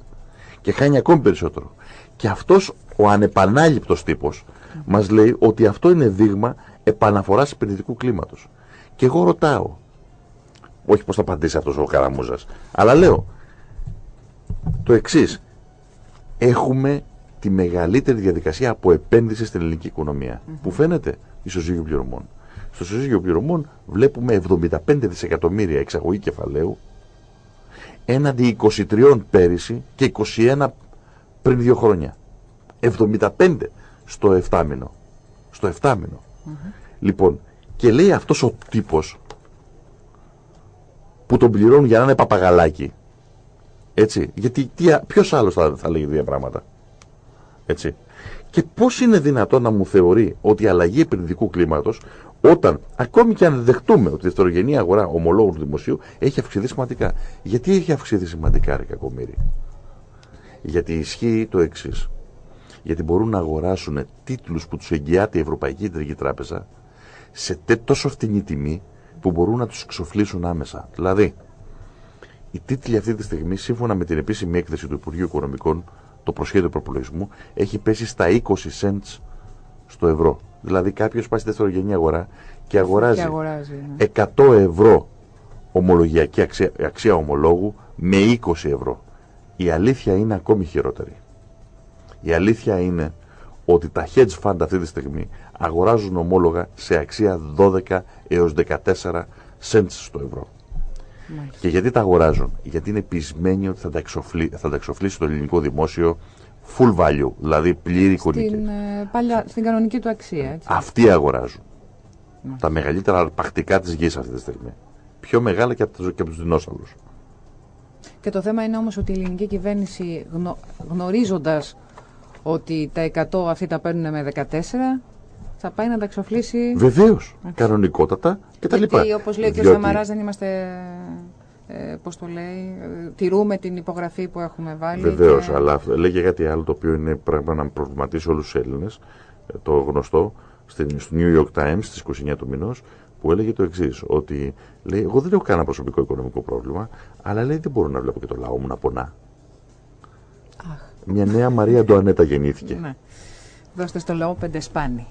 Και χάνει ακόμη περισσότερο. Και αυτός ο ανεπανάληπτος τύπος mm. μας λέει ότι αυτό είναι δείγμα επαναφοράς επενδυτικού κλίματος. Και εγώ ρωτάω, όχι πώς θα απαντήσει αυτός ο Καραμούζας, αλλά λέω το εξής. Έχουμε τη μεγαλύτερη διαδικασία από επένδυση στην ελληνική οικονομία. Που φαίνεται ισοζύγιο πληρωμών. Στο ισοζύγιο πληρωμών βλέπουμε 75 δισεκατομμύρια εξαγωγή κεφαλαίου έναντι 23 πέρυσι και 21 πριν δύο χρόνια. 75 στο 7 μήνο. Στο 7 μήνο. Λοιπόν, και λέει αυτός ο τύπος που τον πληρώνουν για να είναι παπαγαλάκι. Έτσι. Γιατί ποιος άλλος θα, θα λέγει δύο πράγματα. Έτσι. Και πώς είναι δυνατόν να μου θεωρεί ότι η αλλαγή επενδυτικού κλίματος, όταν ακόμη και αν δεχτούμε ότι η δευτερογενή αγορά ομολόγων του δημοσίου έχει αυξηθεί σημαντικά. Γιατί έχει αυξηθεί σημαντικά, ρε κακομίρι. Γιατί ισχύει το εξής. Γιατί μπορούν να αγοράσουν τίτλους που τους εγγυάται η Ευρωπαϊκή Κεντρική Τράπεζα σε τόσο φτηνή τιμή που μπορούν να τους εξοφλήσουν άμεσα. Δηλαδή, οι τίτλοι αυτή τη στιγμή, σύμφωνα με την επίσημη έκθεση του Υπουργείου Οικονομικών, το προσχέδιο προπολογισμού, έχει πέσει στα 20 cents στο ευρώ. Δηλαδή κάποιος πάει στη δευτερογενή αγορά και αγοράζει, και αγοράζει 100 ναι. ευρώ ομολογιακή αξία, αξία ομολόγου με 20 ευρώ. Η αλήθεια είναι ακόμη χειρότερη. Η αλήθεια είναι ότι τα hedge fund αυτή τη στιγμή αγοράζουν ομόλογα σε αξία 12 έως 14 cents στο ευρώ. Και γιατί τα αγοράζουν; Γιατί είναι πεισμένοι ότι θα τα, εξοφλεί, θα τα εξοφλήσει το ελληνικό δημόσιο full value, δηλαδή πλήρη εικονική.
Στην, ε, παλιά, στην κανονική του αξία. Έτσι.
Αυτοί αγοράζουν. Τα μεγαλύτερα αρπακτικά της γης αυτή τη στιγμή. Πιο μεγάλα και από τους, και δεινόσαυρους.
Και το θέμα είναι όμως ότι η ελληνική κυβέρνηση γνω, γνωρίζοντας ότι τα 100 αυτοί τα παίρνουν με 14 θα πάει να τα εξοφλήσει.
Βεβαίως. Κανονικότατα και τα λοιπά.
Γιατί όπως λέει και ο Σαμαράς, δεν είμαστε. Ε, Πώς το λέει, ε, τηρούμε την υπογραφή που έχουμε βάλει.
Βεβαίως, και... αλλά λέγε κάτι άλλο το οποίο είναι πράγμα να προβληματίσει όλους τους Έλληνες. Ε, το γνωστό στην, στο New York Times στις 29 του μηνός που έλεγε το εξής: Ότι λέει, εγώ δεν έχω κανένα προσωπικό οικονομικό πρόβλημα, αλλά λέει δεν μπορώ να βλέπω και το λαό μου να πονά.
Αχ.
Μια νέα Μαρία Αντοανέτα γεννήθηκε.
Ναι. Δώστε στο λαό πέντε σπάνι.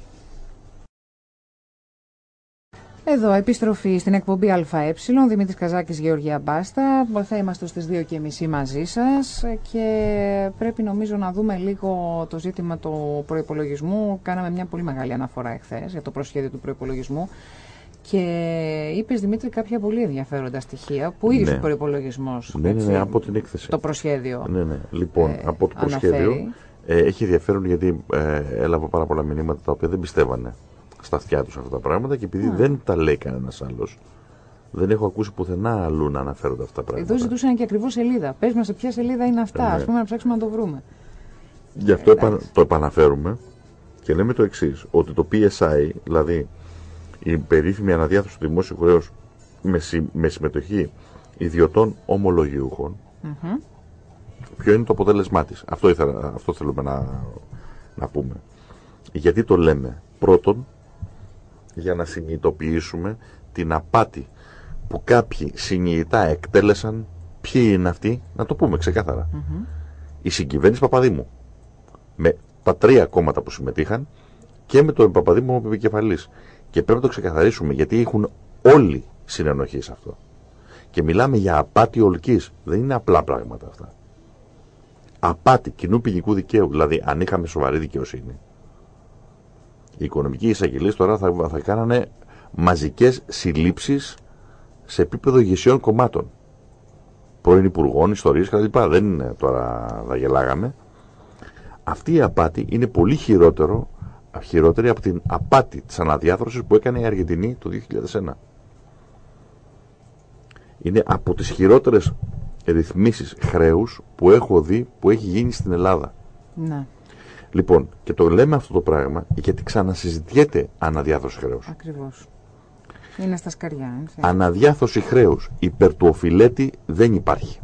Εδώ, επιστροφή στην εκπομπή ΑΕ, Δημήτρης Καζάκης, Γεωργία Μπάστα. Θα είμαστε στις 2.30 μαζί σας και πρέπει νομίζω να δούμε λίγο το ζήτημα του προϋπολογισμού. Κάναμε μια πολύ μεγάλη αναφορά εχθές για το προσχέδιο του προϋπολογισμού. Και είπες Δημήτρη κάποια πολύ ενδιαφέροντα στοιχεία που ίδιο ναι. ο προπολογισμό.
Ναι, ναι, ναι, από την έκθεση.
Το προσχέδιο;
Ναι, ναι. Λοιπόν, ε, από το προσχέδιο ε, έχει ενδιαφέρον γιατί ε, έλαβα πάρα πολλά μηνύματα τα οποία δεν πιστεύανε στα αυτιά τους αυτά τα πράγματα και επειδή δεν τα λέει κανένας άλλος, δεν έχω ακούσει πουθενά αλλού να αναφέρονται αυτά τα πράγματα.
Εδώ ζητούσαν και ακριβώς σελίδα. Πες μας σε ποια σελίδα είναι αυτά, ας ναι. πούμε, να ψάξουμε να το βρούμε.
Γι' αυτό επα, το επαναφέρουμε και λέμε το εξής, ότι το PSI, δηλαδή η περίφημη αναδιάθρωση του δημόσιου χρέους με, με συμμετοχή ιδιωτών ομολογιούχων, mm-hmm. ποιο είναι το αποτέλεσμά της. Αυτό, αυτό θέλουμε να, να πούμε. Γιατί το λέμε; Πρώτον, για να συνειδητοποιήσουμε την απάτη που κάποιοι συνειδητά εκτέλεσαν. Ποιοι είναι αυτοί, να το πούμε ξεκάθαρα. Mm-hmm. Η συγκυβέρνηση Παπαδήμου. Με τα τρία κόμματα που συμμετείχαν και με τον Παπαδήμου ο επικεφαλής. Και πρέπει να το ξεκαθαρίσουμε γιατί έχουν όλοι συνενοχή σε αυτό. Και μιλάμε για απάτη ολική. Δεν είναι απλά πράγματα αυτά. Απάτη κοινού ποινικού δικαίου. Δηλαδή, αν είχαμε σοβαρή δικαιοσύνη, οι οικονομικοί εισαγγελίε τώρα θα, θα κάνανε μαζικές συλλήψεις σε επίπεδο ηγεσιών κομμάτων. Πρώην υπουργών, ιστορίες κτλ. Δεν είναι τώρα, θα γελάγαμε. Αυτή η απάτη είναι πολύ χειρότερο χειρότερη από την απάτη της αναδιάθρωσης που έκανε η Αργεντινή το 2001. Είναι από τις χειρότερες ρυθμίσεις χρέους που έχω δει που έχει γίνει στην Ελλάδα.
Ναι.
Λοιπόν, και το λέμε αυτό το πράγμα γιατί ξανασυζητιέται αναδιάθρωση χρέους.
Ακριβώς. Είναι στα σκαριά. Έτσι.
Αναδιάθρωση χρέους υπέρ του οφειλέτη δεν υπάρχει.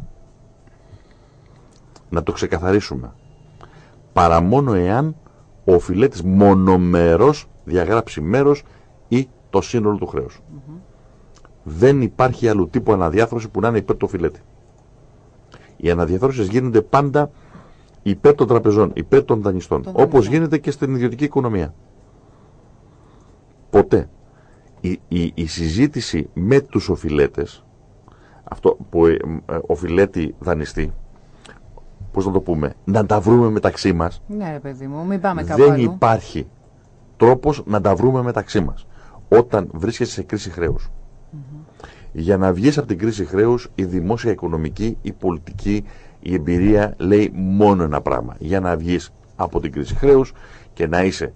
Να το ξεκαθαρίσουμε. Παρά μόνο εάν ο οφειλέτης μονομερός διαγράψει μέρος ή το σύνολο του χρέους. Δεν υπάρχει αλλού τύπου αναδιάθρωση που να είναι υπέρ του οφειλέτη. Οι αναδιάθρωσεις γίνονται πάντα υπέρ των τραπεζών, υπέρ των δανειστών, όπως γίνεται και στην ιδιωτική οικονομία. Ποτέ. Η, η, η συζήτηση με τους οφειλέτες, αυτό που ε, ε οφειλέτη δανειστή, πώς να το πούμε, να τα βρούμε μεταξύ μας.
Ναι, ρε παιδί μου, μην πάμε κάπου
Δεν υπάρχει τρόπος να τα βρούμε μεταξύ μας. Όταν βρίσκεσαι σε κρίση χρέους. Για να βγεις από την κρίση χρέους, η δημόσια οικονομική, η πολιτική, η εμπειρία λέει μόνο ένα πράγμα. Για να βγεις από την κρίση χρέους και να είσαι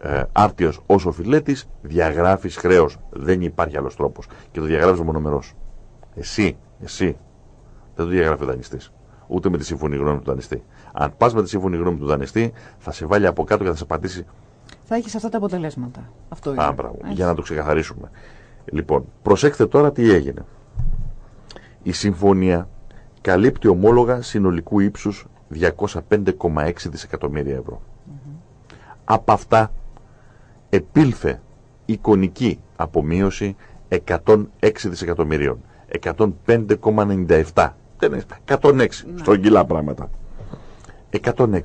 ε, άρτιος ως οφειλέτης, διαγράφεις χρέος. Δεν υπάρχει άλλος τρόπος. Και το διαγράφεις μονομερός. Εσύ, εσύ, δεν το διαγράφει ο δανειστής ούτε με τη σύμφωνη γνώμη του δανειστή. Αν πας με τη σύμφωνη γνώμη του δανειστή, θα σε βάλει από κάτω και θα σε πατήσει.
Θα έχεις αυτά τα αποτελέσματα. Αυτό είναι.
Α, για να το ξεκαθαρίσουμε. Λοιπόν, προσέξτε τώρα τι έγινε. Η συμφωνία καλύπτει ομόλογα συνολικού ύψους 205,6 δισεκατομμύρια ευρώ. Από αυτά επήλθε εικονική απομείωση 106 δισεκατομμυρίων. 105,97 106. Ναι. Στρογγυλά πράγματα. 106.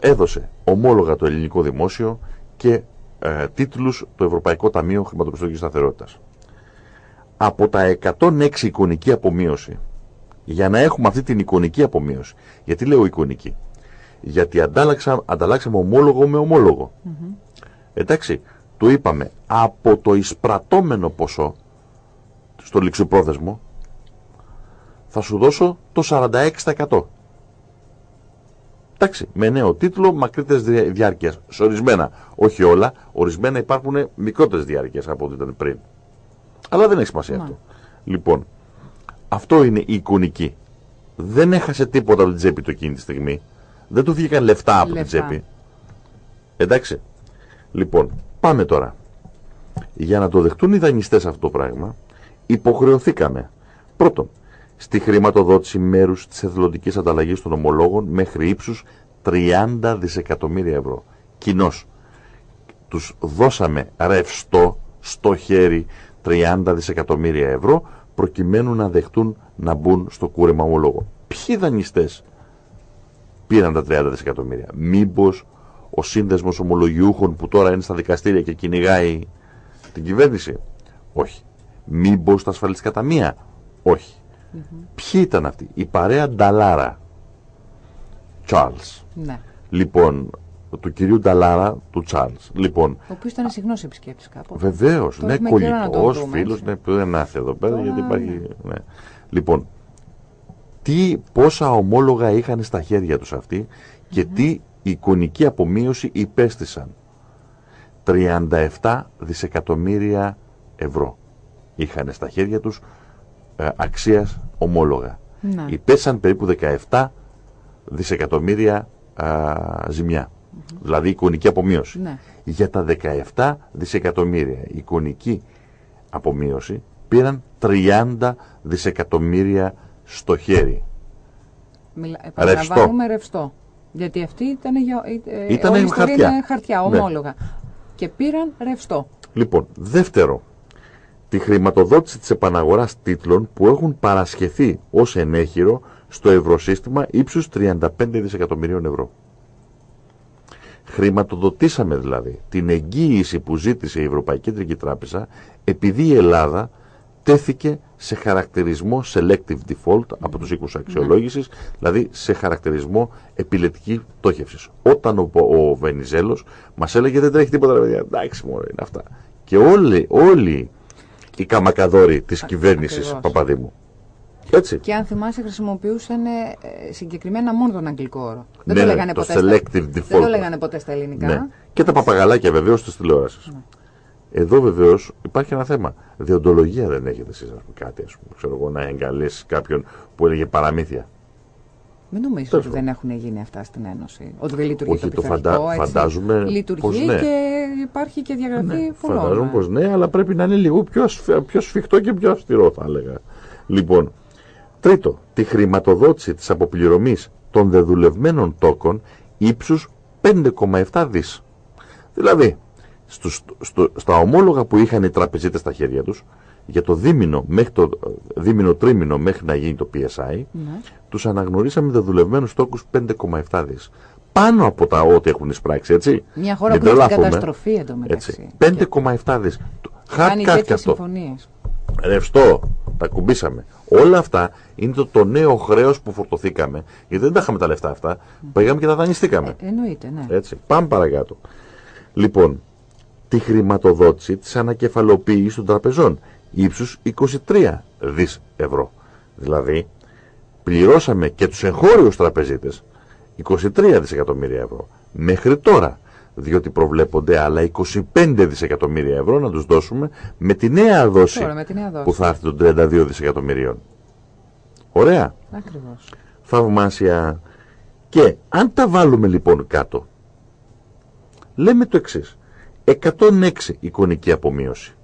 Έδωσε ομόλογα το ελληνικό δημόσιο και ε, τίτλους το Ευρωπαϊκό Ταμείο Χρηματοπιστωτικής Σταθερότητας. Από τα 106 εικονική απομείωση, για να έχουμε αυτή την εικονική απομείωση, γιατί λέω εικονική, γιατί ανταλλάξαμε ομόλογο με ομόλογο. Εντάξει, το είπαμε, από το εισπρατώμενο ποσό στο ληξιπρόθεσμο, θα σου δώσω το 46%. Εντάξει, με νέο τίτλο, μακρύτερες διάρκεια. Σε ορισμένα, όχι όλα, ορισμένα υπάρχουν μικρότερες διάρκειες από ό,τι ήταν πριν. Αλλά δεν έχει σημασία αυτό. Λοιπόν, αυτό είναι η εικονική. Δεν έχασε τίποτα από την τσέπη του εκείνη τη στιγμή. Δεν του βγήκαν λεφτά από την τσέπη. Εντάξει. Λοιπόν, πάμε τώρα. Για να το δεχτούν οι δανειστές αυτό το πράγμα, υποχρεωθήκαμε πρώτον στη χρηματοδότηση μέρους της εθελοντικής ανταλλαγής των ομολόγων μέχρι ύψους 30 δισεκατομμύρια ευρώ. Κοινώς. Τους δώσαμε ρευστό στο χέρι 30 δισεκατομμύρια ευρώ προκειμένου να δεχτούν να μπουν στο κούρεμα ομολόγων. Ποιοι δανειστές πήραν τα 30 δισεκατομμύρια; Μήπως ο σύνδεσμος ομολογιούχων που τώρα είναι στα δικαστήρια και κυνηγάει την κυβέρνηση; Όχι. Μήπως στα ασφαλιστικά ταμεία; Όχι. Ποιοι ήταν αυτοί; Η παρέα Νταλάρα. Charles.
Ναι.
Λοιπόν, του κυρίου Νταλάρα, του Charles. Λοιπόν,
Ο οποίος ήταν συχνό επισκέπτης κάπου.
Βεβαίως,
Το
ναι,
έχουμε καιρό να τον
κολλητός,
δούμε,
φίλος,
έτσι.
ναι, που δεν άθε εδώ πέρα
Τώρα,
γιατί υπάρχει. Ναι. Λοιπόν, τι, πόσα ομόλογα είχαν στα χέρια τους αυτοί και τι εικονική απομείωση υπέστησαν. 37 δισεκατομμύρια ευρώ είχαν στα χέρια τους ε, αξίας ομόλογα.
Ναι.
Υπέστησαν περίπου 17 δισεκατομμύρια α, ζημιά. Δηλαδή εικονική απομείωση.
Ναι.
Για τα 17 δισεκατομμύρια εικονική απομείωση πήραν 30 δισεκατομμύρια στο χέρι.
Μιλα... Επαναλαμβάνουμε ρευστό. Γιατί αυτή ήταν για. ε,
Ήτανε
όλη η ιστορία
χαρτιά.
είναι χαρτιά,
Ναι.
ομόλογα. Και πήραν ρευστό.
Λοιπόν, δεύτερο, τη χρηματοδότηση της επαναγοράς τίτλων που έχουν παρασχεθεί ως ενέχειρο στο ευρωσύστημα ύψους 35 δισεκατομμυρίων ευρώ. Χρηματοδοτήσαμε δηλαδή την εγγύηση που ζήτησε η Ευρωπαϊκή Κεντρική Τράπεζα επειδή η Ελλάδα τέθηκε σε χαρακτηρισμό selective default από τους οίκους αξιολόγησης, δηλαδή σε χαρακτηρισμό επιλετική πτώχευσης. Όταν ο, ο Βενιζέλος μας έλεγε δεν τρέχει τίποτα, ρε παιδιά, εντάξει μόνο είναι αυτά. Και όλοι, όλοι οι καμακαδόροι της κυβέρνησης
ακριβώς.
Παπαδήμου. Έτσι.
Και αν θυμάσαι, χρησιμοποιούσαν ε, συγκεκριμένα μόνο τον αγγλικό όρο. Δεν
Ναι,
το
ναι,
λέγανε
το
ποτέ. στα-
selective
Δεν
default.
το λέγανε ποτέ στα ελληνικά.
Ναι. Και τα παπαγαλάκια βεβαίως της τηλεόρασης.
Ναι.
Εδώ βεβαίως υπάρχει ένα θέμα. Διοντολογία δεν έχετε εσείς, ας πούμε, κάτι, ας πούμε, ξέρω εγώ, να εγκαλέσει κάποιον που έλεγε παραμύθια.
Μην νομίζεις
Τέλος
ότι δεν έχουν γίνει αυτά στην Ένωση. Ότι δεν λειτουργεί
Όχι,
το
το
πειθαρχικό,
φαντα-
έτσι.
φαντάζομαι
Λειτουργεί
πως ναι.
και υπάρχει και διαγραφή πολλών.
Φαντάζομαι
ε.
πως ναι, αλλά πρέπει να είναι λίγο πιο, ασφ- πιο σφιχτό και πιο αυστηρό, θα έλεγα. Λοιπόν, τρίτο, τη χρηματοδότηση της αποπληρωμής των δεδουλευμένων τόκων ύψους 5,7 δις. Δηλαδή, στους, στο, στα ομόλογα που είχαν οι τραπεζίτες στα χέρια τους, για το δίμηνο, μέχρι το ε, δίμηνο τρίμηνο μέχρι να γίνει το PSI,
Ναι.
τους αναγνωρίσαμε δεδουλευμένους τόκους 5,7 δις. Πάνω από τα ό,τι έχουν εισπράξει, έτσι.
Μια χώρα
Μην
που είναι στην
τρελαθούμε.
καταστροφή εντωμεταξύ.
Έτσι. 5,7 δις. Χάρη
Κάνει
κάτι
τέτοιες
αυτό.
συμφωνίες.
Ρευστό. Τα κουμπίσαμε. Όλα αυτά είναι το, το νέο χρέος που φορτωθήκαμε. Γιατί δεν τα είχαμε τα λεφτά αυτά. Πήγαμε και τα δανειστήκαμε.
εννοείται, ναι.
Έτσι. Πάμε παρακάτω. Λοιπόν, τη χρηματοδότηση της ανακεφαλοποίησης των τραπεζών ύψους 23 δις ευρώ. Δηλαδή, πληρώσαμε και τους εγχώριους τραπεζίτες 23 δισεκατομμύρια ευρώ. Μέχρι τώρα, διότι προβλέπονται άλλα 25 δισεκατομμύρια ευρώ να τους δώσουμε με τη νέα δόση
Τώρα με τη νέα δόση.
που θα έρθει των 32 δισεκατομμυρίων. Ωραία.
Ακριβώς.
Θαυμάσια. Και αν τα βάλουμε λοιπόν κάτω, λέμε το εξής. 106 εικονική απομείωση.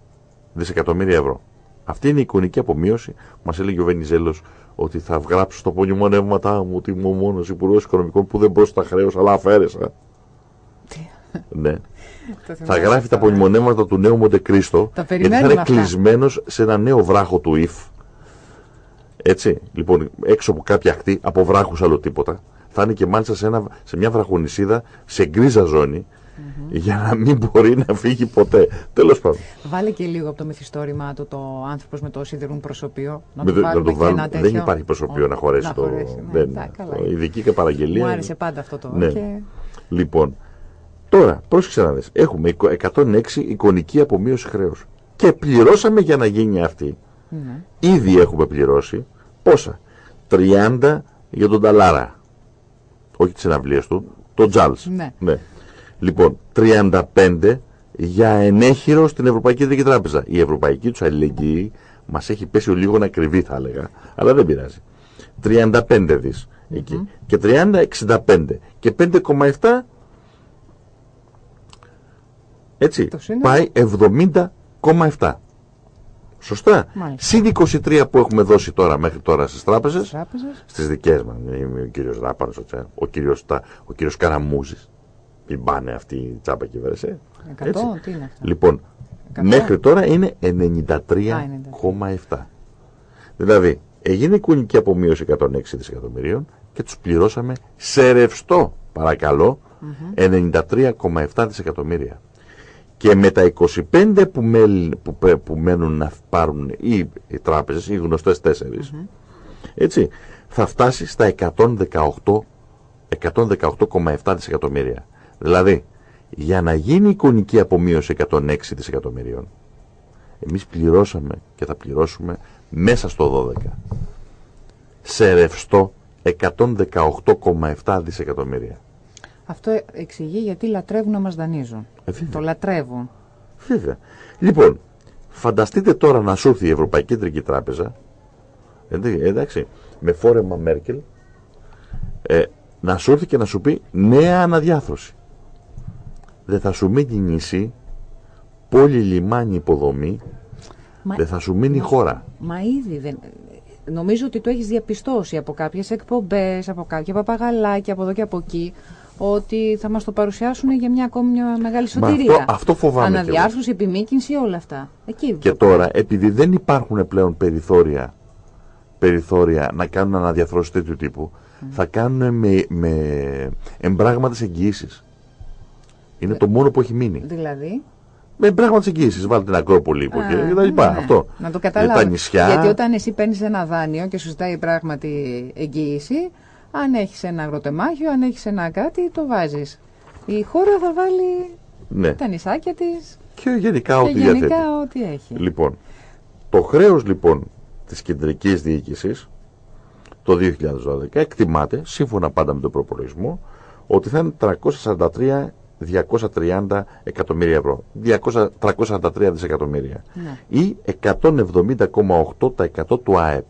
Δισεκατομμύρια ευρώ. Αυτή είναι η εικονική απομείωση. Μας έλεγε ο Βενιζέλος ότι θα γράψω στο πονημονεύματά μου ότι είμαι ο μόνος υπουργός οικονομικών που δεν πρόσθετα χρέος, αλλά αφαίρεσα. Ναι.
Το
Θα
θυμάσαι
γράφει
αυτό,
τα
ε.
απονημονεύματα του νέου Μοντεκρίστο.
Τα
Γιατί θα
περιμένουμε
είναι
αυτά.
κλεισμένος σε ένα νέο βράχο του Ιφ. Έτσι, λοιπόν, έξω από κάποια ακτή, από βράχους άλλο τίποτα. Θα είναι και μάλιστα σε, ένα, σε μια βραχονισίδα, σε γκρίζα ζώνη, για να μην μπορεί να φύγει ποτέ. Τέλος πάντων.
Βάλε και λίγο από το μυθιστόρημά του το άνθρωπος με το σιδηρούν προσωπείο. Να
Με
το
το- να
βάλουμε
το
και
βάλουμε.
ένα
Δεν
τέτοιο.
υπάρχει προσωπείο
Ω,
να χωρέσει
να
το.
χωρέσει, ναι.
δεν,
Τα, καλά.
το ειδική και παραγγελία.
Μου άρεσε πάντα αυτό το.
Ναι.
Και...
Λοιπόν, τώρα, πρόσεξε να δεις. Έχουμε εικο- 106 εικονική απομείωση χρέους. Και πληρώσαμε για να γίνει αυτή.
Ναι.
Ήδη έχουμε πληρώσει πόσα; 30 για τον Ταλάρα. Όχι τις συναυλίες του, τον Τζάλς.
Ναι.
Λοιπόν, 35 για ενέχειρο στην Ευρωπαϊκή Κεντρική Τράπεζα. Η Ευρωπαϊκή τους αλληλεγγύη μας έχει πέσει λίγο να κρυβεί θα έλεγα. Αλλά δεν πειράζει. 35 δις εκεί. Και 30, 65. Και 5,7 έτσι,
Το σύνολο.
πάει 70,7. Σωστά.
Μάλιστα.
Συν 23 που έχουμε δώσει τώρα μέχρι τώρα στις τράπεζες,
Τράπεζες.
στις δικές μας, είμαι ο κύριος Ράπανος, ο, Τσα- ο κύριος, Τα- ο κύριος Καραμούζης, την πάνε αυτή η τσάπα και βερεσέ.
100,
Έτσι.
τι είναι αυτό.
Λοιπόν,
100.
μέχρι τώρα είναι 93,7. Δηλαδή, έγινε εικονική απομείωση 106 δισεκατομμυρίων και τους πληρώσαμε σε ρευστό, παρακαλώ, 93,7 δισεκατομμύρια. Και με τα 25 που, μέλ, που, πε- που μένουν να πάρουν οι, οι τράπεζες, οι γνωστές τέσσερις, έτσι, θα φτάσει στα 118 118,7 δισεκατομμύρια. Δηλαδή, για να γίνει εικονική απομείωση 106 δισεκατομμυρίων, εμείς πληρώσαμε και θα πληρώσουμε μέσα στο 12 σε ρευστό 118,7 δισεκατομμύρια.
Αυτό εξηγεί γιατί λατρεύουν να μας δανείζουν.
Ε, βέβαια.
Το λατρεύουν.
Βέβαια. Λοιπόν, φανταστείτε τώρα να σου έρθει η Ευρωπαϊκή Κεντρική Τράπεζα, εντε- εντάξει, με φόρεμα Μέρκελ, ε, να σου έρθει και να σου πει νέα αναδιάθρωση. Δεν θα σου μείνει νησί, πόλη, λιμάνι, υποδομή,
Μα,
δεν θα σου μείνει χώρα.
μα ήδη δεν... Νομίζω ότι το έχεις διαπιστώσει από κάποιες εκπομπές, από κάποια παπαγαλάκια, από εδώ και από εκεί, ότι θα μας το παρουσιάσουν για μια ακόμη μια μεγάλη
Μα
σωτηρία.
αυτό, αυτό φοβάμαι και εγώ.
Αναδιάρθρωση, επιμήκυνση, όλα αυτά. Εκεί
Και
το-
τώρα, επειδή δεν υπάρχουν πλέον περιθώρια, περιθώρια να κάνουν αναδιαθρώσεις τέτοιου τύπου, θα κάνουν με, με εμπράγματες εγγυήσεις. Είναι το μόνο που έχει μείνει.
Δηλαδή,
Με εμπράγματες εγγυήσεις. Βάλτε την Ακρόπολη υπό
Α,
και και τα λοιπά.
ναι.
Αυτό.
Να το
Ε,
καταλάβω.
Τα νησιά.
Γιατί όταν εσύ παίρνεις ένα δάνειο και σου ζητάει πράγματι εγγύηση, αν έχεις ένα αγροτεμάχιο, αν έχεις ένα κάτι, το βάζεις. Η χώρα θα βάλει
Ναι.
τα νησάκια της
Και γενικά
και
ό,τι διαθέτει.
γενικά ό,τι έχει.
Λοιπόν, το χρέος λοιπόν της κεντρικής διοίκησης το 2012 εκτιμάται, σύμφωνα πάντα με τον προπολογισμό, ότι θα είναι 343 230 εκατομμύρια ευρώ. 200, 343 δισεκατομμύρια.
Ναι.
Ή 170,8% του ΑΕΠ.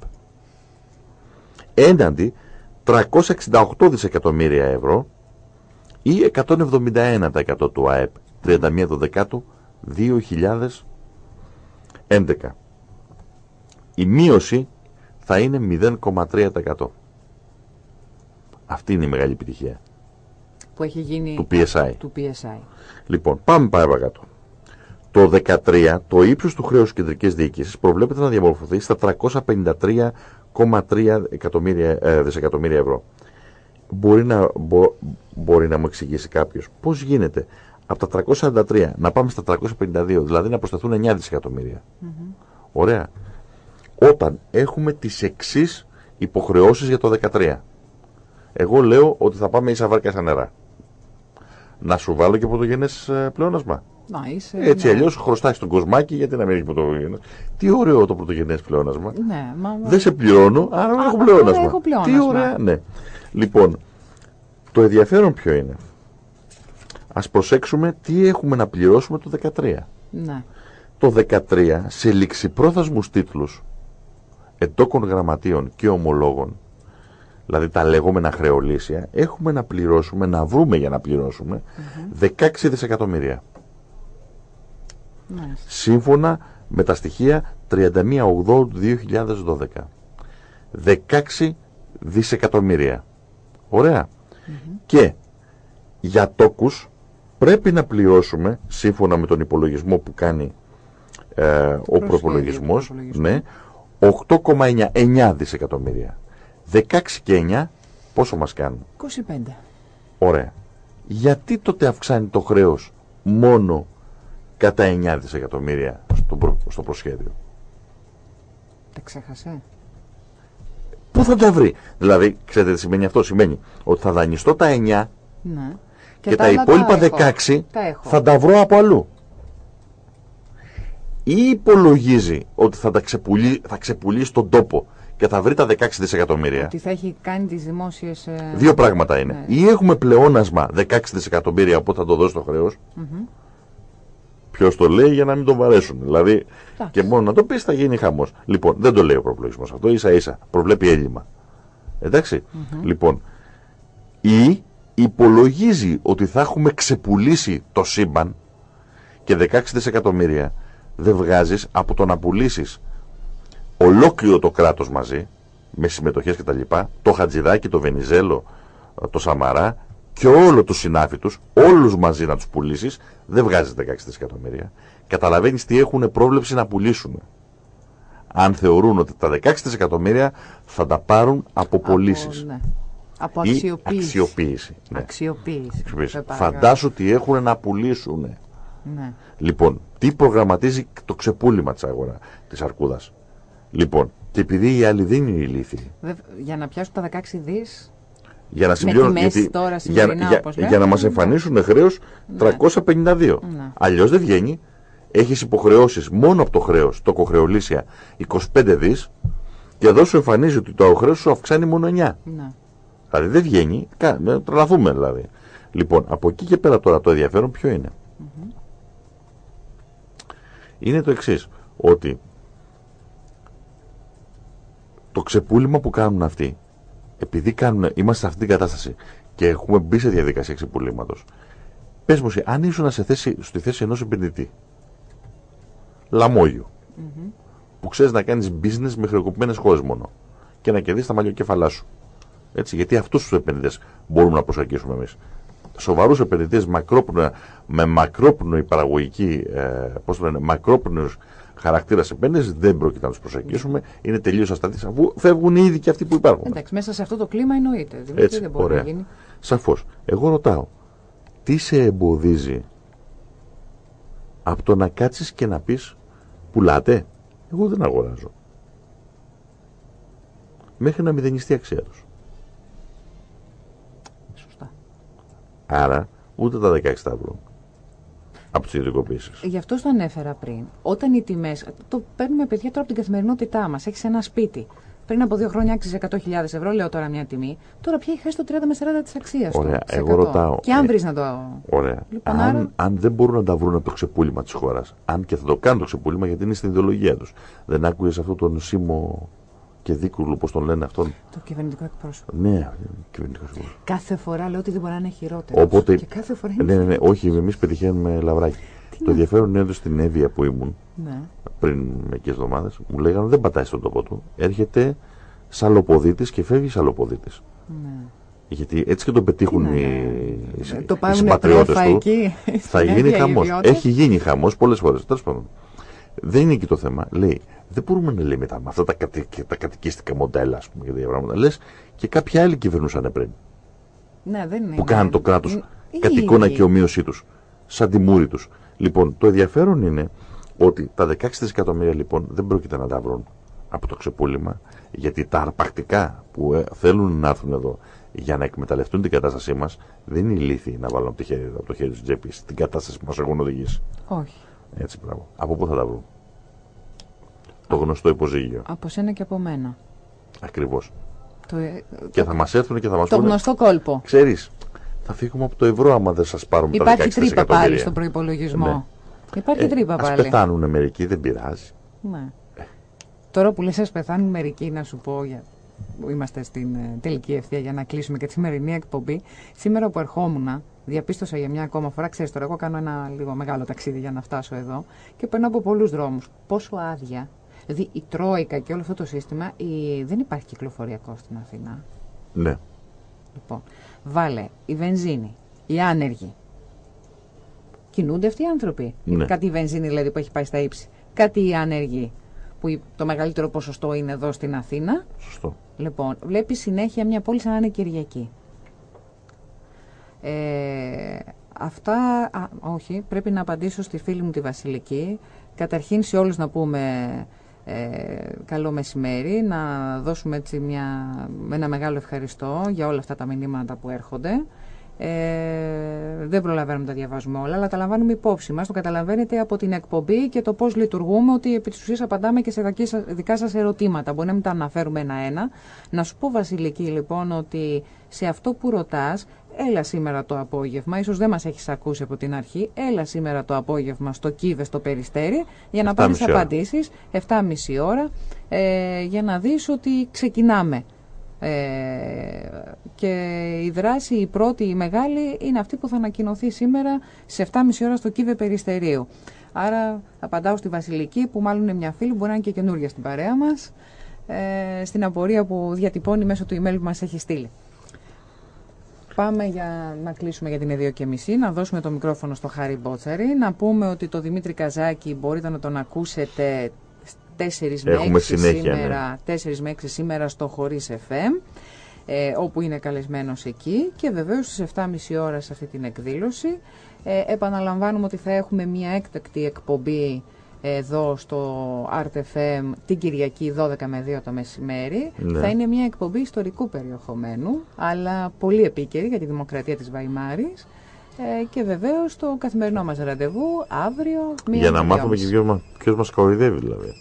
Έναντι 368 δισεκατομμύρια ευρώ ή 171% του ΑΕΠ 31 Δεκάτου 2011. Η μείωση θα είναι 0,3%. Αυτή είναι η μεγάλη επιτυχία.
Που έχει γίνει
του PSI.
Του PSI.
Λοιπόν, πάμε παρακάτω. Το 2013 το ύψος του χρέους κεντρική κεντρικής διοίκησης προβλέπεται να διαμορφωθεί στα 353. 1,3 ε, δισεκατομμύρια ευρώ. Μπορεί να, μπορεί να μου εξηγήσει κάποιος πώς γίνεται από τα 343 να πάμε στα 352, δηλαδή να προσταθούν 9 δισεκατομμύρια. Ωραία. Όταν έχουμε τις εξής υποχρεώσεις για το 13. Εγώ λέω ότι θα πάμε ίσα βάρκα στα νερά. Να σου βάλω και πρωτογενές ε, πλεόνασμα.
Να είσαι.
Έτσι
ναι.
αλλιώς χρωστάει στον κοσμάκι γιατί να μην έχεις πρωτογενές. Τι ωραίο το πρωτογενές πλεόνασμα.
Ναι, μα,
Δεν σε πληρώνω, άρα
Α,
έχω
άρα
πλεόνασμα.
έχω πλεόνασμα.
Τι ωραία, ναι. Λοιπόν, το ενδιαφέρον ποιο είναι; Ας προσέξουμε τι έχουμε να πληρώσουμε το 13.
ναι.
Το 13 σε ληξιπρόθεσμους τίτλους εντόκων γραμματείων και ομολόγων, δηλαδή τα λεγόμενα χρεολύσια, έχουμε να πληρώσουμε, να βρούμε για να πληρώσουμε 16 δισεκατομμύρια.
Μάλιστα.
Σύμφωνα με τα στοιχεία 31 Οκτώβρου του 2012. 16 δισεκατομμύρια. Ωραία. Και για τόκους πρέπει να πληρώσουμε, σύμφωνα με τον υπολογισμό που κάνει ε, ο
Προσχέδιο
προπολογισμός,
προπολογισμού.
ναι, 8,9 9 δισεκατομμύρια. 16 και 9 πόσο μας κάνουν;
25.
Ωραία. Γιατί τότε αυξάνει το χρέος μόνο κατά 9 δισεκατομμύρια στο, προ- στο προσχέδιο.
Τα ξέχασε;
Πού θα τα βρει; Δηλαδή, ξέρετε τι σημαίνει αυτό; Σημαίνει ότι θα δανειστώ τα 9
Ναι.
και, τα,
άλλα
υπόλοιπα
έχω.
16
Τα έχω.
θα τα βρω από αλλού. Ή υπολογίζει ότι θα τα ξεπουλεί, θα ξεπουλήσει τον τόπο και θα βρει τα 16 δισεκατομμύρια.
Ότι θα έχει κάνει τις δημόσιες... ε,
Δύο πράγματα είναι.
Ναι.
Ή έχουμε πλεόνασμα 16 δισεκατομμύρια, οπότε θα το δώσει το χρέος. Ποιος το λέει για να μην τον βαρέσουν. Δηλαδή,
Εντάξει.
και μόνο να το πεις θα γίνει χαμός. Λοιπόν, δεν το λέει ο προπολογισμός αυτό, ίσα ίσα. Προβλέπει έλλειμμα. Εντάξει. Λοιπόν, ή υπολογίζει ότι θα έχουμε ξεπουλήσει το σύμπαν και 16 δισεκατομμύρια δεν βγάζεις από το να πουλήσεις ολόκληρο το κράτος μαζί με συμμετοχές και τα λοιπά, το Χατζηδάκι, το Βενιζέλο, το Σαμαρά και όλο τους συνάφη τους, όλους μαζί να τους πουλήσεις, δεν βγάζεις 16 δισεκατομμύρια. Καταλαβαίνεις τι έχουν πρόβλεψη να πουλήσουν. Αν θεωρούν ότι τα 16 δισεκατομμύρια θα τα πάρουν από πωλήσεις
ναι. Από
ή
αξιοποίηση.
αξιοποίηση. Ναι.
Αξιοποίηση.
Αξιοποίηση.
Σε παρακαλώ.
Φαντάσου τι έχουν να πουλήσουν.
Ναι.
Λοιπόν, τι προγραμματίζει το ξεπούλημα της αγορά της αρκούδας. Λοιπόν, και επειδή η άλλη δεν είναι ηλίθιοι,
Δε- Για να πιάσουν τα 16 δις,
για να
Με
συμπληρώνουν.
τιμές τώρα
για,
σημερινά,
για,
όπως
για
λέμε,
να μας
ναι.
εμφανίσουν χρέος 352.
Ναι.
Αλλιώς δεν βγαίνει. Έχεις υποχρεώσεις μόνο από το χρέος, το κοχρεολύσια, 25 δις και εδώ σου εμφανίζει ότι το χρέος σου αυξάνει μόνο 9.
ναι.
Δηλαδή δεν βγαίνει, κα- με- τρελαθούμε δηλαδή. Λοιπόν, από εκεί και πέρα τώρα το ενδιαφέρον ποιο είναι; Είναι το εξής ότι το ξεπούλημα που κάνουν αυτοί, επειδή κάνουν, είμαστε σε αυτή την κατάσταση και έχουμε μπει σε διαδικασία ξεπουλήματος, πες μου εσύ, αν ήσουν σε θέση, στη θέση ενός επενδυτή, λαμόγιο, που ξέρεις να κάνεις business με χρεοκοπημένες χώρες μόνο και να κερδίσεις τα μαλλιοκέφαλά σου. Έτσι, γιατί αυτούς τους επενδυτές μπορούμε να προσαρκίσουμε εμείς. Σοβαρούς επενδυτές μακρόπνοα, με μακρόπνοη παραγωγική, ε, πώς το λένε, μακρόπνοους χαρακτήρας επένδυση δεν πρόκειται να τους προσαρκίσουμε. Είναι τελείως ασταθείς αφού φεύγουν ήδη και αυτοί που υπάρχουν.
Εντάξει, μέσα σε αυτό το κλίμα εννοείται. Δημήτρη,
Έτσι,
δεν μπορεί
ωραία.
να γίνει.
Σαφώς. Εγώ ρωτάω, τι σε εμποδίζει από το να κάτσεις και να πεις πουλάτε. Εγώ δεν αγοράζω. Μέχρι να μηδενιστεί η αξία τους.
Σωστά.
Άρα ούτε τα 16 θα βρουν από τις ιδιωτικοποίησεις.
Γι' αυτό το ανέφερα πριν. Όταν οι τιμές. Το παίρνουμε παιδιά τώρα από την καθημερινότητά μας. Έχεις ένα σπίτι. Πριν από δύο χρόνια άξιζε 100.000 ευρώ, λέω τώρα μια τιμή. Τώρα πια έχει χάσει το 30 με 40 της αξίας του.
Ωραία,
σε
εγώ
100.
ρωτάω,
Και αν
ε,
βρεις να το.
Ωραία.
Λοιπόν,
αν,
άρα-
αν δεν μπορούν να τα βρουν από το ξεπούλημα της χώρας, αν και θα το κάνουν το ξεπούλημα γιατί είναι στην ιδεολογία τους. Δεν άκουγες αυτό τον Σίμω και Δίκρουλο, πώς τον λένε αυτόν.
Το κυβερνητικό εκπρόσωπο.
Ναι, κυβερνητικός υπουργός.
Κάθε φορά λέω ότι δεν μπορεί να είναι χειρότερο.
Οπότε,
Και κάθε φορά είναι.
ναι, ναι, ναι, όχι, εμείς πετυχαίνουμε λαβράκι. το ενδιαφέρον είναι εδώ στην Εύβοια που ήμουν
Ναι.
πριν μερικές εβδομάδες, μου λέγανε δεν πατάει στον τόπο του. Έρχεται σαλοποδίτης και φεύγει σαλοποδίτης.
ναι.
Γιατί έτσι και τον πετύχουν
Τι να
οι,
είναι.
οι,
Ε,
οι
το πάρουν
συμπατριώτες
τρέφα
του.
εκεί,
Θα
στην
γίνει
Εύβοια οι
χαμός.
ιδιώτες.
Έχει γίνει χαμός πολλές φορές. Τέλος πάντων. Δεν είναι εκεί το θέμα. Λέει, δεν μπορούμε να λέμε τα, με αυτά τα, κατη, τα κατοικιστικά μοντέλα, ας πούμε, για τέτοια πράγματα. Λες και κάποιοι άλλοι κυβερνούσαν πριν.
Ναι, δεν είναι.
Που κάνουν το κράτος
Είναι-
κατ'
οι
εικόνα
ίδιοι.
και ομοίωσή τους. Σαν τη μούρη τους. Λοιπόν, το ενδιαφέρον είναι ότι τα 16 δισεκατομμύρια λοιπόν δεν πρόκειται να τα βρουν από το ξεπούλημα, γιατί τα αρπακτικά που ε, θέλουν να έρθουν εδώ για να εκμεταλλευτούν την κατάστασή μας δεν είναι ηλίθιοι να βάλουν από το χέρι, από το χέρι τη τσέπη την κατάσταση που μας έχουν οδηγήσει.
Όχι.
Έτσι, μπράβο. Από πού θα τα βρουν; Το γνωστό υποζύγιο.
Από σένα και από μένα.
Ακριβώς.
Το, ε,
Και θα μας έρθουν και θα μας
το
πούνε.
γνωστό κόλπο.
Ξέρεις, θα φύγουμε από το ευρώ άμα δεν σας πάρουμε τα 16
Υπάρχει τρύπα
δισεκατομμύρια.
πάλι στον προπολογισμό.
Ναι.
Υπάρχει
Ε,
τρύπα
ας
πάλι.
πεθάνουν μερικοί, δεν πειράζει.
Ναι. Τώρα που λες ας πεθάνουν μερικοί να σου πω για... που είμαστε στην ε, τελική ευθεία για να κλείσουμε και τη σημερινή εκπομπή. Σήμερα που ερχόμουν, διαπίστωσα για μια ακόμα φορά, ξέρεις τώρα, εγώ κάνω ένα λίγο μεγάλο ταξίδι για να φτάσω εδώ και περνάω από πολλούς δρόμους. Πόσο άδεια. Δηλαδή η Τρόικα και όλο αυτό το σύστημα η... δεν υπάρχει κυκλοφοριακό στην Αθήνα.
Ναι.
Λοιπόν, βάλε η βενζίνη, οι άνεργοι. Κινούνται αυτοί οι άνθρωποι.
Ναι.
Κάτι η βενζίνη δηλαδή που έχει πάει στα ύψη. Κάτι οι άνεργοι που η- το μεγαλύτερο ποσοστό είναι εδώ στην Αθήνα.
Σωστό.
Λοιπόν, βλέπεις συνέχεια μια πόλη σαν να είναι Κυριακή. Ε, αυτά, α, όχι, πρέπει να απαντήσω στη φίλη μου τη Βασιλική. Καταρχήν σε όλους να πούμε ε, καλό μεσημέρι, να δώσουμε έτσι μια, ένα μεγάλο ευχαριστώ για όλα αυτά τα μηνύματα που έρχονται. Ε, δεν προλαβαίνουμε να τα διαβάζουμε όλα, αλλά τα λαμβάνουμε υπόψη μας. Το καταλαβαίνετε από την εκπομπή και το πώς λειτουργούμε, ότι επί της ουσίας απαντάμε και σε δική σας- δικά σας ερωτήματα. Μπορεί να μην τα αναφέρουμε ένα-ένα. Να σου πω, Βασιλική, λοιπόν, ότι σε αυτό που ρωτάς, έλα σήμερα το απόγευμα, ίσως δεν μας έχεις ακούσει από την αρχή, έλα σήμερα το απόγευμα στο Κίβες, στο Περιστέρι, για να πάρεις
7,5 ώρα.
απαντήσεις, 7,5 ώρα, ε, για να δεις ότι ξεκινάμε. Ε, και η δράση, η πρώτη, η μεγάλη, είναι αυτή που θα ανακοινωθεί σήμερα σε 7,5 ώρα στο Κίβε Περιστερίου. Άρα απαντάω στη Βασιλική, που μάλλον είναι μια φίλη, μπορεί να είναι και καινούργια στην παρέα μας, ε, στην απορία που διατυπώνει μέσω του email που μας έχει στείλει. Πάμε για να κλείσουμε για την 2 και μισή, να δώσουμε το μικρόφωνο στο Χάρη Μπότσαρη, να πούμε ότι το Δημήτρη Καζάκη μπορείτε να τον ακούσετε 4 με
Έχουμε
6
συνέχεια, ναι.
σήμερα, 4 με 6 σήμερα στο Χωρίς FM. ε, όπου είναι καλεσμένος εκεί και βεβαίως στις 7.30 ώρα σε αυτή την εκδήλωση ε, επαναλαμβάνουμε ότι θα έχουμε μια έκτακτη εκπομπή εδώ στο RTFM την Κυριακή 12 με 2 το μεσημέρι.
Ναι.
Θα είναι μια εκπομπή ιστορικού περιεχομένου, αλλά πολύ επίκαιρη για τη δημοκρατία της Βαϊμάρης. Ε, και βεβαίως το καθημερινό μας ραντεβού αύριο. Μία
Για να
με
μάθουμε και
δυόμιση.
ποιος μας, ποιος μας κοροϊδεύει δηλαδή.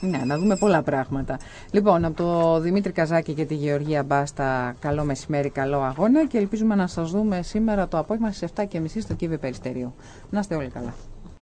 Ναι, να δούμε πολλά πράγματα. Λοιπόν, από το Δημήτρη Καζάκη και τη Γεωργία Μπάστα, καλό μεσημέρι, καλό αγώνα και ελπίζουμε να σας δούμε σήμερα το απόγευμα στις 7.30 στο Κίβε Περιστερίου. Να είστε όλοι καλά.